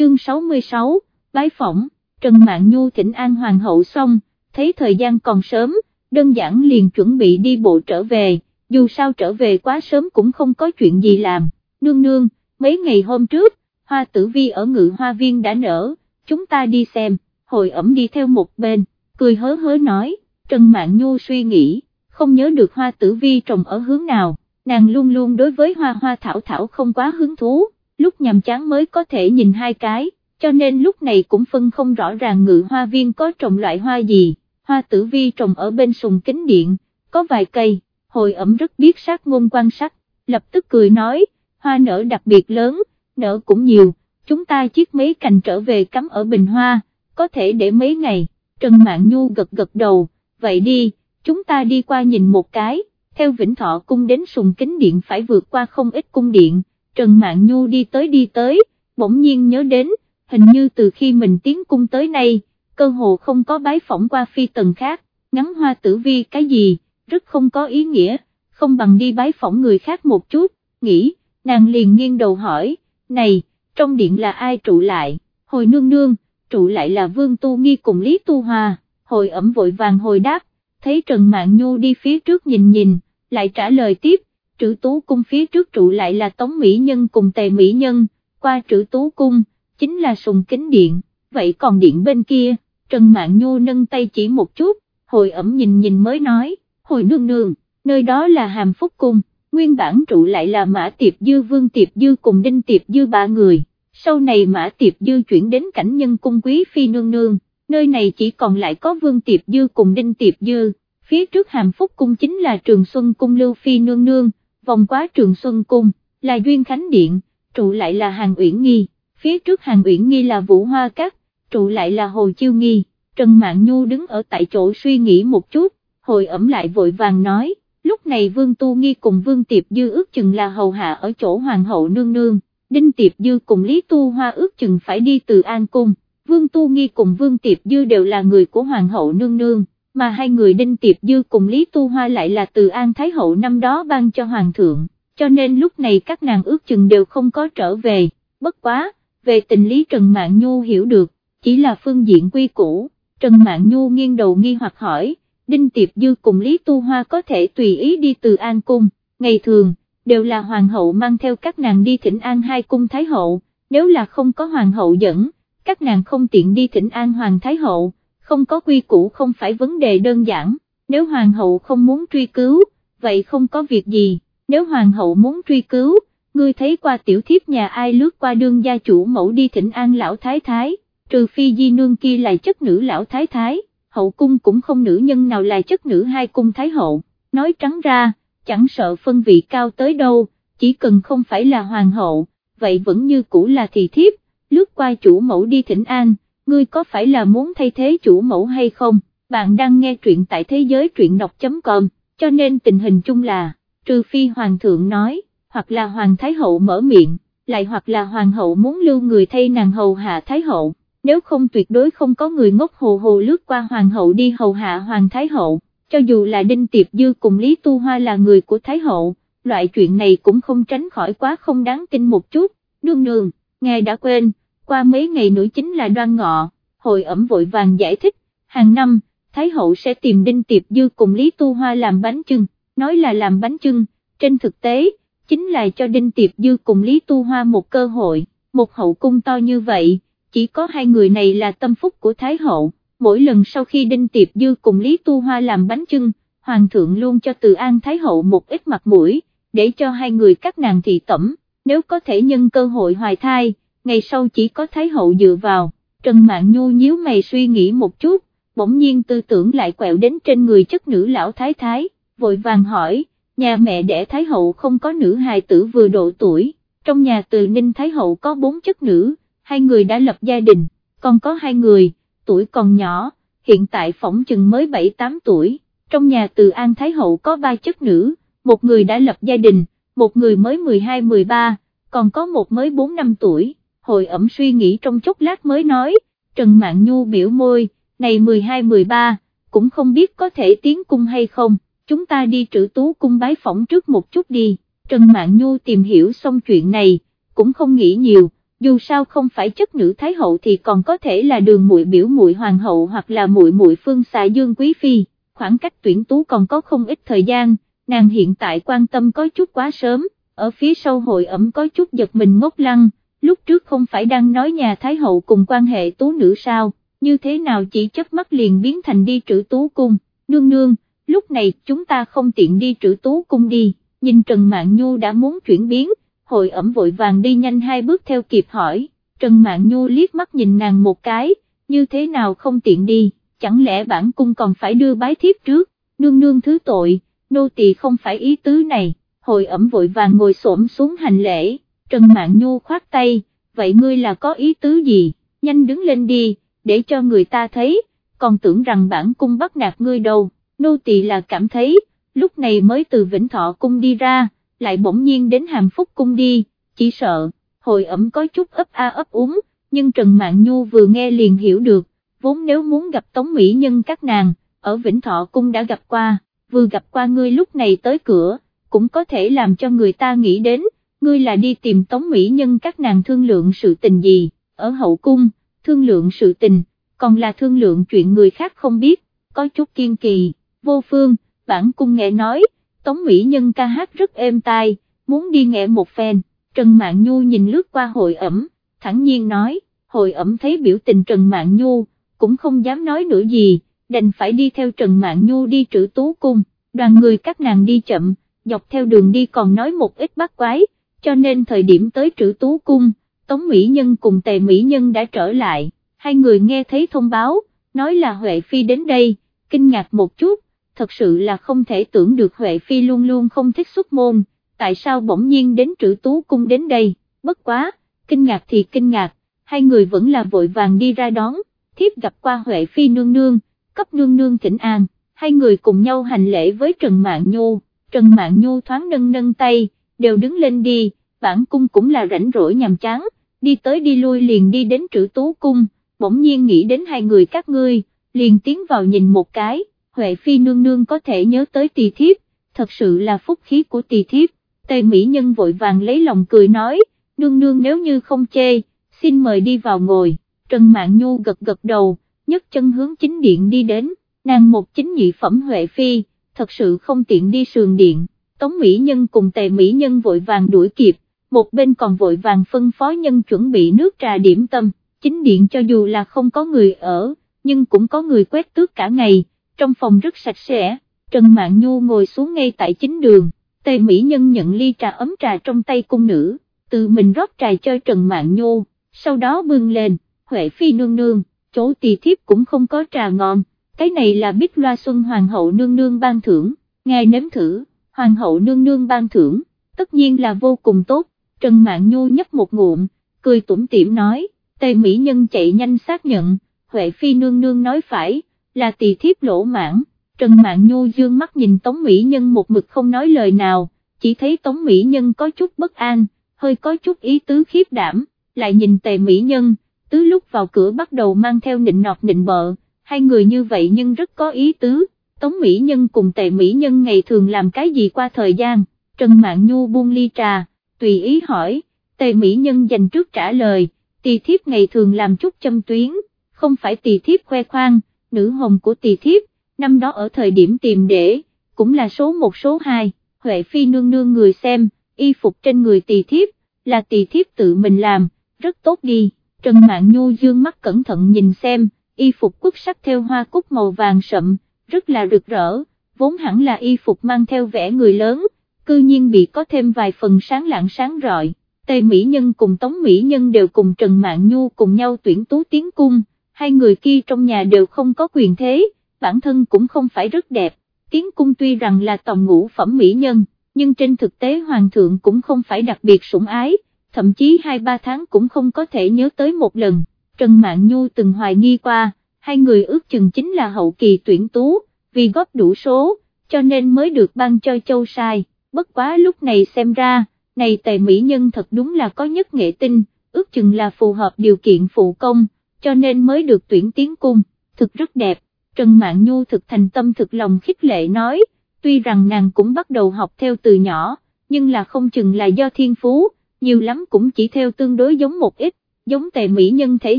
chương 66, bái phỏng, Trần Mạn Nhu thỉnh an hoàng hậu xong, thấy thời gian còn sớm, đơn giản liền chuẩn bị đi bộ trở về, dù sao trở về quá sớm cũng không có chuyện gì làm, nương nương, mấy ngày hôm trước, hoa tử vi ở ngự hoa viên đã nở, chúng ta đi xem, hồi ẩm đi theo một bên, cười hớ hớ nói, Trần Mạn Nhu suy nghĩ, không nhớ được hoa tử vi trồng ở hướng nào, nàng luôn luôn đối với hoa hoa thảo thảo không quá hứng thú, lúc nhàm chán mới có thể nhìn hai cái, cho nên lúc này cũng phân không rõ ràng ngự hoa viên có trồng loại hoa gì, hoa tử vi trồng ở bên sùng kính điện, có vài cây, hồi ẩm rất biết sát ngôn quan sát, lập tức cười nói, hoa nở đặc biệt lớn, nở cũng nhiều, chúng ta chiếc mấy cành trở về cắm ở bình hoa, có thể để mấy ngày, Trần Mạn Nhu gật gật đầu, vậy đi, chúng ta đi qua nhìn một cái, theo Vĩnh Thọ cung đến sùng kính điện phải vượt qua không ít cung điện, Trần Mạn Nhu đi tới đi tới, bỗng nhiên nhớ đến, hình như từ khi mình tiến cung tới nay, cơ hồ không có bái phỏng qua phi tần khác, ngắn hoa tử vi cái gì, rất không có ý nghĩa, không bằng đi bái phỏng người khác một chút, nghĩ, nàng liền nghiêng đầu hỏi, này, trong điện là ai trụ lại, hồi nương nương, trụ lại là Vương Tu Nghi cùng Lý Tu Hoa, hồi ẩm vội vàng hồi đáp, thấy Trần Mạn Nhu đi phía trước nhìn nhìn, lại trả lời tiếp, trữ tú cung phía trước trụ lại là Tống Mỹ Nhân cùng Tề Mỹ Nhân, qua trữ tú cung, chính là sùng kính điện, vậy còn điện bên kia, Trần mạng Nhu nâng tay chỉ một chút, hồi ẩm nhìn nhìn mới nói, hồi nương nương, nơi đó là hàm phúc cung, nguyên bản trụ lại là Mã Tiệp Dư Vương Tiệp Dư cùng Đinh Tiệp Dư ba người, sau này Mã Tiệp Dư chuyển đến cảnh nhân cung quý phi nương nương, nơi này chỉ còn lại có Vương Tiệp Dư cùng Đinh Tiệp Dư, phía trước hàm phúc cung chính là Trường Xuân Cung Lưu Phi nương nương, vòng quá Trường Xuân Cung, là Duyên Khánh Điện, trụ lại là Hàng Uyển Nghi, phía trước Hàng Uyển Nghi là Vũ Hoa Cát, trụ lại là Hồ Chiêu Nghi, Trần Mạn Nhu đứng ở tại chỗ suy nghĩ một chút, hồi ẩm lại vội vàng nói, lúc này Vương Tu Nghi cùng Vương Tiệp Dư ước chừng là hầu hạ ở chỗ Hoàng hậu nương nương, Đinh Tiệp Dư cùng Lý Tu Hoa ước chừng phải đi từ An Cung, Vương Tu Nghi cùng Vương Tiệp Dư đều là người của Hoàng hậu nương nương, mà hai người Đinh Tiệp Dư cùng Lý Tu Hoa lại là từ An Thái hậu năm đó ban cho Hoàng thượng, cho nên lúc này các nàng ước chừng đều không có trở về, bất quá, về tình lý Trần Mạn Nhu hiểu được, chỉ là phương diện quy củ, Trần Mạn Nhu nghiêng đầu nghi hoặc hỏi, Đinh Tiệp Dư cùng Lý Tu Hoa có thể tùy ý đi từ An Cung, ngày thường, đều là Hoàng hậu mang theo các nàng đi thỉnh An hai cung Thái hậu, nếu là không có Hoàng hậu dẫn, các nàng không tiện đi thỉnh An Hoàng Thái hậu, không có quy củ không phải vấn đề đơn giản, nếu Hoàng hậu không muốn truy cứu, vậy không có việc gì, nếu Hoàng hậu muốn truy cứu, ngươi thấy qua tiểu thiếp nhà ai lướt qua đương gia chủ mẫu đi thỉnh An lão Thái Thái trừ phi di nương kia là chất nữ lão thái thái, hậu cung cũng không nữ nhân nào là chất nữ hai cung thái hậu, nói trắng ra, chẳng sợ phân vị cao tới đâu, chỉ cần không phải là hoàng hậu, vậy vẫn như cũ là thì thiếp, lướt qua chủ mẫu đi thỉnh an, ngươi có phải là muốn thay thế chủ mẫu hay không, bạn đang nghe truyện tại thế giới truyện đọc.com, cho nên tình hình chung là, trừ phi hoàng thượng nói, hoặc là hoàng thái hậu mở miệng, lại hoặc là hoàng hậu muốn lưu người thay nàng hầu hạ thái hậu. Nếu không tuyệt đối không có người ngốc hồ hồ lướt qua hoàng hậu đi hầu hạ hoàng thái hậu, cho dù là Đinh Tiệp Dư cùng Lý Tu Hoa là người của thái hậu, loại chuyện này cũng không tránh khỏi quá không đáng tin một chút, nương nương, ngài đã quên, qua mấy ngày nữa chính là đoan ngọ, hội ẩm vội vàng giải thích, hàng năm, Thái hậu sẽ tìm Đinh Tiệp Dư cùng Lý Tu Hoa làm bánh chưng, nói là làm bánh chưng, trên thực tế, chính là cho Đinh Tiệp Dư cùng Lý Tu Hoa một cơ hội, một hậu cung to như vậy chỉ có hai người này là tâm phúc của Thái Hậu, mỗi lần sau khi Đinh Tiệp Dư cùng Lý Tu Hoa làm bánh trưng, Hoàng thượng luôn cho Từ An Thái Hậu một ít mặt mũi, để cho hai người các nàng thị tẩm, nếu có thể nhân cơ hội hoài thai, ngày sau chỉ có Thái Hậu dựa vào, Trần Mạn Nhu nhíu mày suy nghĩ một chút, bỗng nhiên tư tưởng lại quẹo đến trên người chất nữ lão Thái Thái, vội vàng hỏi, nhà mẹ đẻ Thái Hậu không có nữ hài tử vừa độ tuổi, trong nhà từ Ninh Thái Hậu có bốn chất nữ, hai người đã lập gia đình, còn có hai người, tuổi còn nhỏ, hiện tại phỏng chừng mới 7-8 tuổi, trong nhà từ An Thái Hậu có ba chất nữ, một người đã lập gia đình, một người mới 12-13, còn có một mới 4 năm tuổi, hồi ẩm suy nghĩ trong chốc lát mới nói, Trần Mạn Nhu biểu môi, này 12-13, cũng không biết có thể tiến cung hay không, chúng ta đi trữ tú cung bái phỏng trước một chút đi, Trần Mạn Nhu tìm hiểu xong chuyện này, cũng không nghĩ nhiều dù sao không phải chất nữ thái hậu thì còn có thể là đường muội biểu muội hoàng hậu hoặc là muội muội phương xà dương quý phi, khoảng cách tuyển tú còn có không ít thời gian, nàng hiện tại quan tâm có chút quá sớm, ở phía sau hội ẩm có chút giật mình ngốc lăng, lúc trước không phải đang nói nhà thái hậu cùng quan hệ tú nữ sao, như thế nào chỉ chớp mắt liền biến thành đi trữ tú cung, nương nương, lúc này chúng ta không tiện đi trữ tú cung đi, nhìn Trần Mạn Nhu đã muốn chuyển biến, hội ẩm vội vàng đi nhanh hai bước theo kịp hỏi, Trần Mạn Nhu liếc mắt nhìn nàng một cái, như thế nào không tiện đi, chẳng lẽ bản cung còn phải đưa bái thiếp trước, nương nương thứ tội, nô tỳ không phải ý tứ này, hội ẩm vội vàng ngồi xổm xuống hành lễ, Trần Mạn Nhu khoát tay, vậy ngươi là có ý tứ gì, nhanh đứng lên đi, để cho người ta thấy, còn tưởng rằng bản cung bắt nạt ngươi đâu, nô tỳ là cảm thấy, lúc này mới từ Vĩnh Thọ cung đi ra, lại bỗng nhiên đến hàm phúc cung đi, chỉ sợ, hồi ẩm có chút ấp a ấp úng, nhưng Trần Mạn Nhu vừa nghe liền hiểu được, vốn nếu muốn gặp Tống Mỹ Nhân các nàng, ở Vĩnh Thọ cung đã gặp qua, vừa gặp qua ngươi lúc này tới cửa, cũng có thể làm cho người ta nghĩ đến, ngươi là đi tìm Tống Mỹ Nhân các nàng thương lượng sự tình gì, ở hậu cung, thương lượng sự tình, còn là thương lượng chuyện người khác không biết, có chút kiên kỳ, vô phương, bản cung nghe nói, Tống Mỹ Nhân ca hát rất êm tai, muốn đi nghe một phen, Trần Mạn Nhu nhìn lướt qua hội ẩm, thẳng nhiên nói, hội ẩm thấy biểu tình Trần Mạn Nhu, cũng không dám nói nữa gì, đành phải đi theo Trần Mạn Nhu đi trữ tú cung, đoàn người các nàng đi chậm, dọc theo đường đi còn nói một ít bắt quái, cho nên thời điểm tới trữ tú cung, Tống Mỹ Nhân cùng Tề Mỹ Nhân đã trở lại, hai người nghe thấy thông báo, nói là Huệ Phi đến đây, kinh ngạc một chút, thật sự là không thể tưởng được Huệ Phi luôn luôn không thích xuất môn, tại sao bỗng nhiên đến trữ tú cung đến đây, bất quá, kinh ngạc thì kinh ngạc, hai người vẫn là vội vàng đi ra đón, thiếp gặp qua Huệ Phi nương nương, cấp nương nương thỉnh an, hai người cùng nhau hành lễ với Trần mạng nhu Trần mạng nhu thoáng nâng nâng tay, đều đứng lên đi, bản cung cũng là rảnh rỗi nhàm chán, đi tới đi lui liền đi đến trữ tú cung, bỗng nhiên nghĩ đến hai người các ngươi, liền tiến vào nhìn một cái, Huệ Phi nương nương có thể nhớ tới tỳ thiếp, thật sự là phúc khí của tỳ thiếp, Tề Mỹ Nhân vội vàng lấy lòng cười nói, nương nương nếu như không chê, xin mời đi vào ngồi, Trần Mạn Nhu gật gật đầu, nhấc chân hướng chính điện đi đến, nàng một chính nhị phẩm Huệ Phi, thật sự không tiện đi sườn điện, Tống Mỹ Nhân cùng Tề Mỹ Nhân vội vàng đuổi kịp, một bên còn vội vàng phân phó nhân chuẩn bị nước trà điểm tâm, chính điện cho dù là không có người ở, nhưng cũng có người quét tước cả ngày, trong phòng rất sạch sẽ, Trần mạng Nhu ngồi xuống ngay tại chính đường, Tề Mỹ Nhân nhận ly trà ấm trà trong tay cung nữ, tự mình rót trà cho Trần mạng Nhu, sau đó bưng lên, Huệ Phi nương nương, chỗ tỳ thiếp cũng không có trà ngon, cái này là Bích Loa Xuân Hoàng hậu nương nương ban thưởng, ngài nếm thử, Hoàng hậu nương nương ban thưởng, tất nhiên là vô cùng tốt, Trần Mạn Nhu nhấp một ngụm, cười tủm tỉm nói, Tề Mỹ Nhân chạy nhanh xác nhận, Huệ Phi nương nương nói phải, là tỳ thiếp lỗ mãn, Trần Mạn Nhu dương mắt nhìn Tống Mỹ Nhân một mực không nói lời nào, chỉ thấy Tống Mỹ Nhân có chút bất an, hơi có chút ý tứ khiếp đảm, lại nhìn Tề Mỹ Nhân, tứ lúc vào cửa bắt đầu mang theo nịnh nọt nịnh bợ, hai người như vậy nhưng rất có ý tứ, Tống Mỹ Nhân cùng Tề Mỹ Nhân ngày thường làm cái gì qua thời gian, Trần Mạn Nhu buông ly trà, tùy ý hỏi, Tề Mỹ Nhân dành trước trả lời, tỳ thiếp ngày thường làm chút châm tuyến, không phải tỳ thiếp khoe khoang, nữ hồng của tỳ thiếp, năm đó ở thời điểm tìm để, cũng là số một số hai, Huệ Phi nương nương người xem, y phục trên người tỳ thiếp, là tỳ thiếp tự mình làm, rất tốt đi, Trần Mạn Nhu dương mắt cẩn thận nhìn xem, y phục quốc sắc theo hoa cúc màu vàng sậm, rất là rực rỡ, vốn hẳn là y phục mang theo vẻ người lớn, cư nhiên bị có thêm vài phần sáng lạng sáng rọi. Tề Mỹ Nhân cùng Tống Mỹ Nhân đều cùng Trần Mạn Nhu cùng nhau tuyển tú tiến cung, hai người kia trong nhà đều không có quyền thế, bản thân cũng không phải rất đẹp, tiến cung tuy rằng là tòng ngũ phẩm Mỹ Nhân, nhưng trên thực tế Hoàng thượng cũng không phải đặc biệt sủng ái, thậm chí 2-3 tháng cũng không có thể nhớ tới một lần, Trần Mạn Nhu từng hoài nghi qua, hai người ước chừng chính là hậu kỳ tuyển tú, vì góp đủ số, cho nên mới được ban cho châu sai, bất quá lúc này xem ra, này tề mỹ nhân thật đúng là có nhất nghệ tinh, ước chừng là phù hợp điều kiện phụ công, cho nên mới được tuyển tiến cung, thực rất đẹp, Trần Mạn Nhu thực thành tâm thực lòng khích lệ nói, tuy rằng nàng cũng bắt đầu học theo từ nhỏ, nhưng là không chừng là do thiên phú, nhiều lắm cũng chỉ theo tương đối giống một ít, giống tề mỹ nhân thể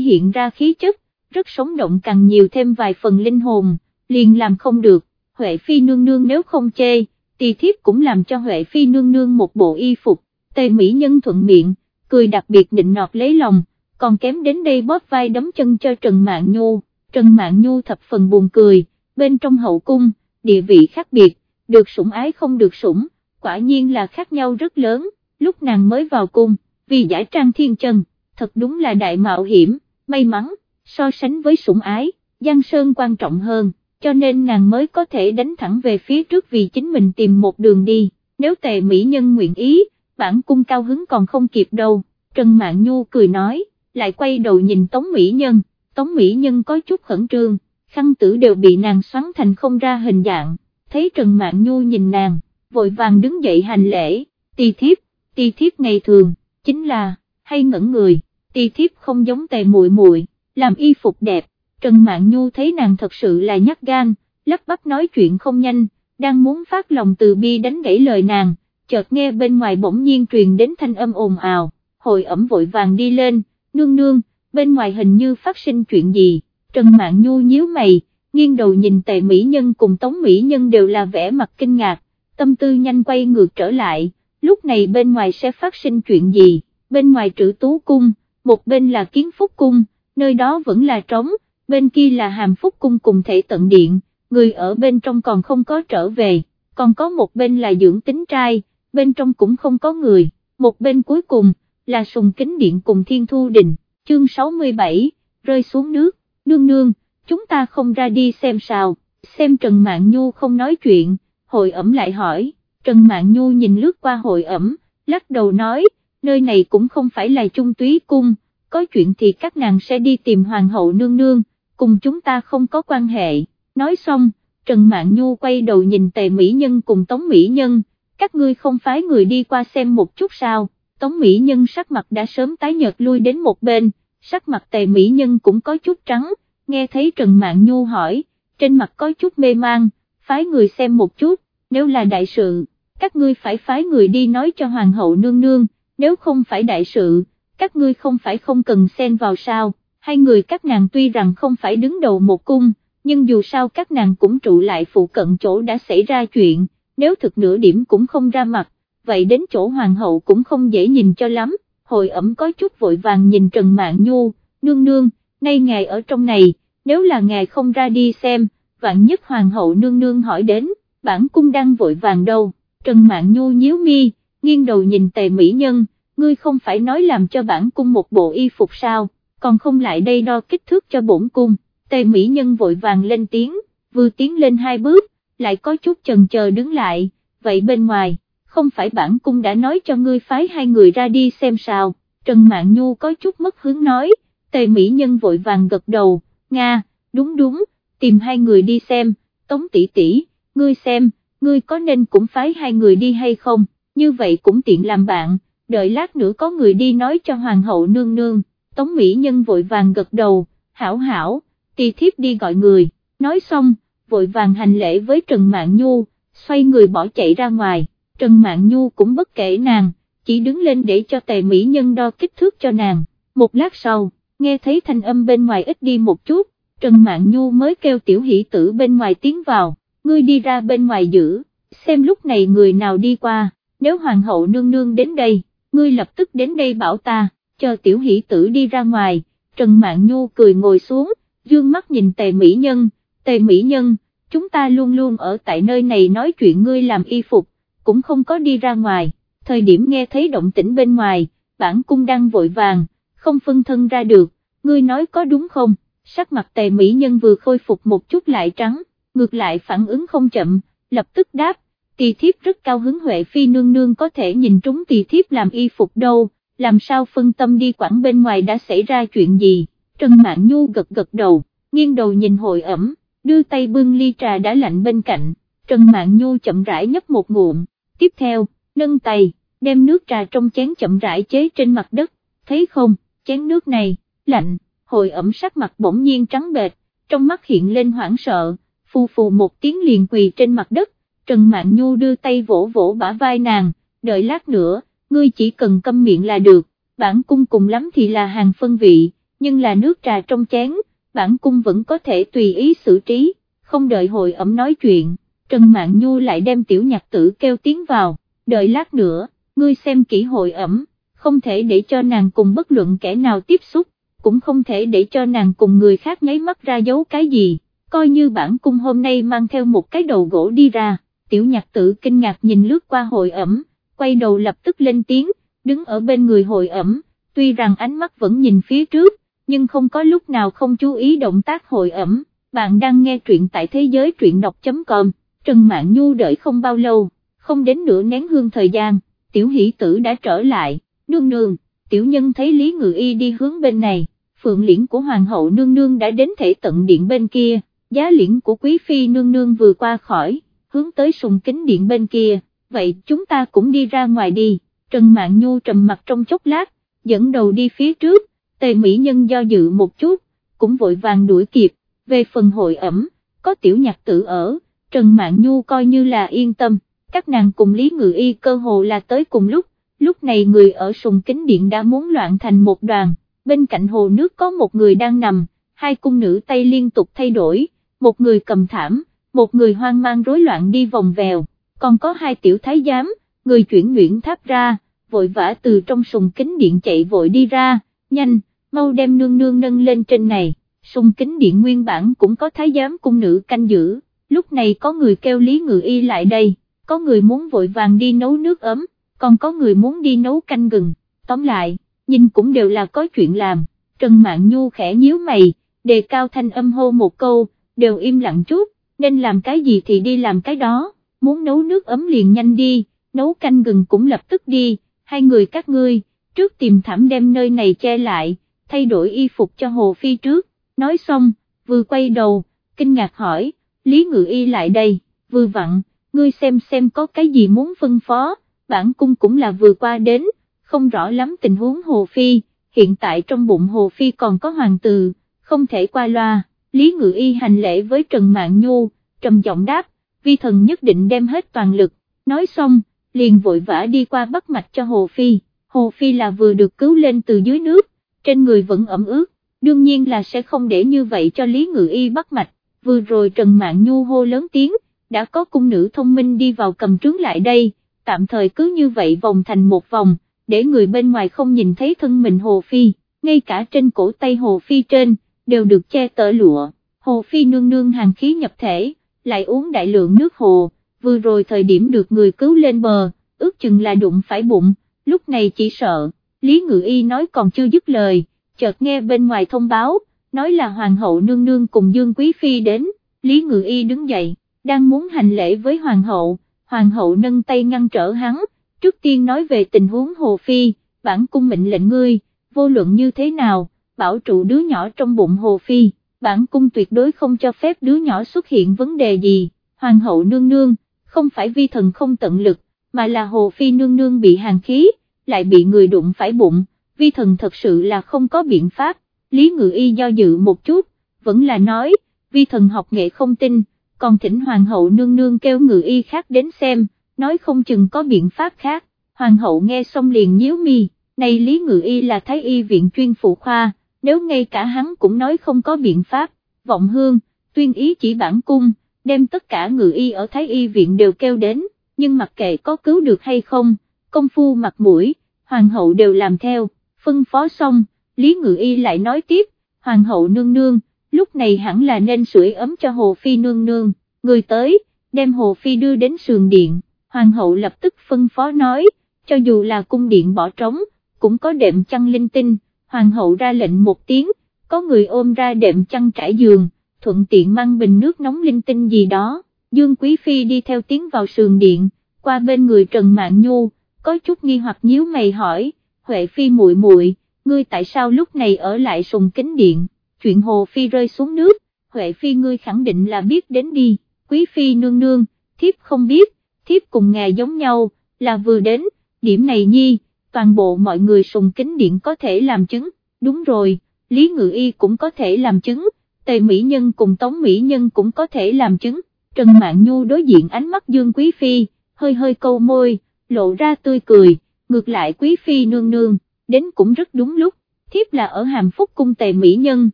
hiện ra khí chất, rất sống động càng nhiều thêm vài phần linh hồn, liền làm không được, Huệ Phi nương nương nếu không chê, tỳ thiếp cũng làm cho Huệ Phi nương nương một bộ y phục, tề mỹ nhân thuận miệng, cười đặc biệt định nọt lấy lòng, còn kém đến đây bóp vai đấm chân cho Trần mạng Nhu, Trần mạng Nhu thập phần buồn cười, bên trong hậu cung, địa vị khác biệt, được sủng ái không được sủng, quả nhiên là khác nhau rất lớn, lúc nàng mới vào cung, vì giải trang thiên chân, thật đúng là đại mạo hiểm, may mắn, so sánh với sủng ái, Giang Sơn quan trọng hơn, cho nên nàng mới có thể đánh thẳng về phía trước vì chính mình tìm một đường đi, nếu tề mỹ nhân nguyện ý, bản cung cao hứng còn không kịp đâu, Trần Mạn Nhu cười nói, lại quay đầu nhìn Tống Mỹ Nhân, Tống Mỹ Nhân có chút khẩn trương, khăn tử đều bị nàng xoắn thành không ra hình dạng, thấy Trần Mạn Nhu nhìn nàng, vội vàng đứng dậy hành lễ, tì thiếp, tì thiếp ngày thường, chính là, hay ngẩn người, tì thiếp không giống tề muội muội, làm y phục đẹp, Trần Mạn Nhu thấy nàng thật sự là nhát gan, lắp bắp nói chuyện không nhanh, đang muốn phát lòng từ bi đánh gãy lời nàng, chợt nghe bên ngoài bỗng nhiên truyền đến thanh âm ồn ào, hội ẩm vội vàng đi lên, nương nương, bên ngoài hình như phát sinh chuyện gì, Trần Mạn Nhu nhíu mày, nghiêng đầu nhìn tề mỹ nhân cùng tống mỹ nhân đều là vẻ mặt kinh ngạc, tâm tư nhanh quay ngược trở lại, lúc này bên ngoài sẽ phát sinh chuyện gì, bên ngoài trữ tú cung, một bên là kiến phúc cung, nơi đó vẫn là trống, bên kia là hàm phúc cung cùng thể tận điện, người ở bên trong còn không có trở về, còn có một bên là dưỡng tính trai, bên trong cũng không có người, một bên cuối cùng, là sùng kính điện cùng thiên thu đình, chương 67, rơi xuống nước, nương nương, chúng ta không ra đi xem sao, xem Trần mạng Nhu không nói chuyện, hội ẩm lại hỏi, Trần mạng Nhu nhìn lướt qua hội ẩm, lắc đầu nói, nơi này cũng không phải là trung túy cung, có chuyện thì các nàng sẽ đi tìm hoàng hậu nương nương, cùng chúng ta không có quan hệ, nói xong, Trần Mạn Nhu quay đầu nhìn tề Mỹ Nhân cùng Tống Mỹ Nhân, các ngươi không phái người đi qua xem một chút sao, Tống Mỹ Nhân sắc mặt đã sớm tái nhợt lui đến một bên, sắc mặt tề Mỹ Nhân cũng có chút trắng, nghe thấy Trần Mạn Nhu hỏi, trên mặt có chút mê mang, phái người xem một chút, nếu là đại sự, các ngươi phải phái người đi nói cho Hoàng hậu nương nương, nếu không phải đại sự, các ngươi không phải không cần xen vào sao, hai người các nàng tuy rằng không phải đứng đầu một cung, nhưng dù sao các nàng cũng trụ lại phụ cận chỗ đã xảy ra chuyện, nếu thực nửa điểm cũng không ra mặt, vậy đến chỗ hoàng hậu cũng không dễ nhìn cho lắm, hồi ẩm có chút vội vàng nhìn Trần mạng Nhu, nương nương, nay ngài ở trong này, nếu là ngài không ra đi xem, vạn nhất hoàng hậu nương nương hỏi đến, bản cung đang vội vàng đâu, Trần mạng Nhu nhíu mi, nghiêng đầu nhìn tề mỹ nhân, ngươi không phải nói làm cho bản cung một bộ y phục sao, còn không lại đây đo kích thước cho bổn cung, tề mỹ nhân vội vàng lên tiếng, vừa tiến lên hai bước, lại có chút chần chờ đứng lại, vậy bên ngoài, không phải bản cung đã nói cho ngươi phái hai người ra đi xem sao, Trần Mạn Nhu có chút mất hướng nói, tề mỹ nhân vội vàng gật đầu, Nga, đúng đúng, tìm hai người đi xem, tống tỷ tỷ, ngươi xem, ngươi có nên cũng phái hai người đi hay không, như vậy cũng tiện làm bạn, đợi lát nữa có người đi nói cho hoàng hậu nương nương, tống mỹ nhân vội vàng gật đầu, hảo hảo, tì thiếp đi gọi người, nói xong, vội vàng hành lễ với Trần Mạn Nhu, xoay người bỏ chạy ra ngoài, Trần Mạn Nhu cũng bất kể nàng, chỉ đứng lên để cho tề mỹ nhân đo kích thước cho nàng, một lát sau, nghe thấy thanh âm bên ngoài ít đi một chút, Trần Mạn Nhu mới kêu tiểu hỷ tử bên ngoài tiến vào, ngươi đi ra bên ngoài giữ, xem lúc này người nào đi qua, nếu hoàng hậu nương nương đến đây, ngươi lập tức đến đây bảo ta, chờ tiểu hỷ tử đi ra ngoài, Trần Mạn Nhu cười ngồi xuống, dương mắt nhìn tề mỹ nhân, tề mỹ nhân, chúng ta luôn luôn ở tại nơi này nói chuyện ngươi làm y phục, cũng không có đi ra ngoài, thời điểm nghe thấy động tĩnh bên ngoài, bản cung đang vội vàng, không phân thân ra được, ngươi nói có đúng không, sắc mặt tề mỹ nhân vừa khôi phục một chút lại trắng, ngược lại phản ứng không chậm, lập tức đáp, tỳ thiếp rất cao hứng Huệ Phi nương nương có thể nhìn trúng tỳ thiếp làm y phục đâu, làm sao phân tâm đi quảng bên ngoài đã xảy ra chuyện gì, Trần Mạn Nhu gật gật đầu, nghiêng đầu nhìn hội ẩm, đưa tay bưng ly trà đã lạnh bên cạnh, Trần Mạn Nhu chậm rãi nhấp một ngụm, tiếp theo, nâng tay, đem nước trà trong chén chậm rãi chế trên mặt đất, thấy không, chén nước này, lạnh, hội ẩm sắc mặt bỗng nhiên trắng bệch, trong mắt hiện lên hoảng sợ, phù phù một tiếng liền quỳ trên mặt đất, Trần Mạn Nhu đưa tay vỗ vỗ bả vai nàng, đợi lát nữa, ngươi chỉ cần câm miệng là được, bản cung cùng lắm thì là hàng phân vị, nhưng là nước trà trong chén, bản cung vẫn có thể tùy ý xử trí, không đợi hội ẩm nói chuyện, Trần Mạn Nhu lại đem tiểu nhạc tử kêu tiếng vào, đợi lát nữa, ngươi xem kỹ hội ẩm, không thể để cho nàng cùng bất luận kẻ nào tiếp xúc, cũng không thể để cho nàng cùng người khác nháy mắt ra giấu cái gì, coi như bản cung hôm nay mang theo một cái đầu gỗ đi ra, tiểu nhạc tử kinh ngạc nhìn lướt qua hội ẩm, quay đầu lập tức lên tiếng, đứng ở bên người hội ẩm, tuy rằng ánh mắt vẫn nhìn phía trước, nhưng không có lúc nào không chú ý động tác hội ẩm, bạn đang nghe truyện tại thế giới truyện đọc.com, Trần Mạn Nhu đợi không bao lâu, không đến nửa nén hương thời gian, tiểu hỷ tử đã trở lại, nương nương, tiểu nhân thấy Lý Ngự Y đi hướng bên này, phượng liễn của Hoàng hậu nương nương đã đến thể tận điện bên kia, giá liễn của Quý Phi nương nương vừa qua khỏi, hướng tới sùng kính điện bên kia, vậy chúng ta cũng đi ra ngoài đi, Trần Mạn Nhu trầm mặt trong chốc lát, dẫn đầu đi phía trước, tề mỹ nhân do dự một chút, cũng vội vàng đuổi kịp, về phần hội ẩm, có tiểu nhạc tử ở, Trần Mạn Nhu coi như là yên tâm, các nàng cùng Lý Ngự Y cơ hồ là tới cùng lúc, lúc này người ở sùng kính điện đã muốn loạn thành một đoàn, bên cạnh hồ nước có một người đang nằm, hai cung nữ tay liên tục thay đổi, một người cầm thảm, một người hoang mang rối loạn đi vòng vèo, còn có hai tiểu thái giám, người chuyển nguyễn tháp ra, vội vã từ trong sùng kính điện chạy vội đi ra, nhanh, mau đem nương nương nâng lên trên này, sùng kính điện nguyên bản cũng có thái giám cung nữ canh giữ, lúc này có người kêu Lý Ngự Y lại đây, có người muốn vội vàng đi nấu nước ấm, còn có người muốn đi nấu canh gừng, tóm lại, nhìn cũng đều là có chuyện làm, Trần Mạn Nhu khẽ nhíu mày, đề cao thanh âm hô một câu, đều im lặng chút, nên làm cái gì thì đi làm cái đó, muốn nấu nước ấm liền nhanh đi, nấu canh gừng cũng lập tức đi, hai người các ngươi, trước tìm thảm đem nơi này che lại, thay đổi y phục cho Hồ Phi trước, nói xong, vừa quay đầu, kinh ngạc hỏi, Lý Ngự Y lại đây, vừa vặn, ngươi xem xem có cái gì muốn phân phó, bản cung cũng là vừa qua đến, không rõ lắm tình huống Hồ Phi, hiện tại trong bụng Hồ Phi còn có hoàng tử, không thể qua loa, Lý Ngự Y hành lễ với Trần Mạn Nhu, trầm giọng đáp, vi thần nhất định đem hết toàn lực, nói xong, liền vội vã đi qua bắt mạch cho Hồ Phi, Hồ Phi là vừa được cứu lên từ dưới nước, trên người vẫn ẩm ướt, đương nhiên là sẽ không để như vậy cho Lý Ngự Y bắt mạch, vừa rồi Trần Mạn Nhu hô lớn tiếng, đã có cung nữ thông minh đi vào cầm trướng lại đây, tạm thời cứ như vậy vòng thành một vòng, để người bên ngoài không nhìn thấy thân mình Hồ Phi, ngay cả trên cổ tay Hồ Phi trên, đều được che tở lụa, Hồ Phi nương nương hàng khí nhập thể, lại uống đại lượng nước hồ, vừa rồi thời điểm được người cứu lên bờ, ước chừng là đụng phải bụng, lúc này chỉ sợ, Lý Ngự Y nói còn chưa dứt lời, chợt nghe bên ngoài thông báo, nói là Hoàng hậu nương nương cùng Dương Quý Phi đến, Lý Ngự Y đứng dậy, đang muốn hành lễ với Hoàng hậu, Hoàng hậu nâng tay ngăn trở hắn, trước tiên nói về tình huống Hồ Phi, bản cung mệnh lệnh ngươi, vô luận như thế nào, bảo trụ đứa nhỏ trong bụng Hồ Phi, bản cung tuyệt đối không cho phép đứa nhỏ xuất hiện vấn đề gì, Hoàng hậu nương nương, không phải vi thần không tận lực, mà là Hồ Phi nương nương bị hàng khí, lại bị người đụng phải bụng, vi thần thật sự là không có biện pháp, Lý Ngự Y do dự một chút, vẫn là nói, vi thần học nghệ không tin, còn thỉnh Hoàng hậu nương nương kêu Ngự Y khác đến xem, nói không chừng có biện pháp khác, Hoàng hậu nghe xong liền nhíu mi, này Lý Ngự Y là Thái Y viện chuyên phụ khoa, nếu ngay cả hắn cũng nói không có biện pháp, vọng hương, tuyên ý chỉ bản cung, đem tất cả ngự y ở Thái Y viện đều kêu đến, nhưng mặc kệ có cứu được hay không, công phu mặt mũi, hoàng hậu đều làm theo, phân phó xong, Lý Ngự Y lại nói tiếp, hoàng hậu nương nương, lúc này hẳn là nên sưởi ấm cho Hồ Phi nương nương, người tới, đem Hồ Phi đưa đến sườn điện, hoàng hậu lập tức phân phó nói, cho dù là cung điện bỏ trống, cũng có đệm chăn linh tinh, hoàng hậu ra lệnh một tiếng, có người ôm ra đệm chăn trải giường, thuận tiện mang bình nước nóng linh tinh gì đó, Dương Quý Phi đi theo tiếng vào sườn điện, qua bên người Trần Mạn Nhu, có chút nghi hoặc nhíu mày hỏi, Huệ Phi muội muội, ngươi tại sao lúc này ở lại sùng kính điện, chuyện Hồ Phi rơi xuống nước, Huệ Phi ngươi khẳng định là biết đến đi, Quý Phi nương nương, thiếp không biết, thiếp cùng ngài giống nhau, là vừa đến, điểm này nhi, toàn bộ mọi người sùng kính điện có thể làm chứng, đúng rồi, Lý Ngự Y cũng có thể làm chứng, Tề Mỹ Nhân cùng Tống Mỹ Nhân cũng có thể làm chứng, Trần Mạn Nhu đối diện ánh mắt Dương Quý Phi, hơi hơi câu môi, lộ ra tươi cười, ngược lại Quý Phi nương nương, đến cũng rất đúng lúc, thiếp là ở hàm phúc cung tề mỹ nhân,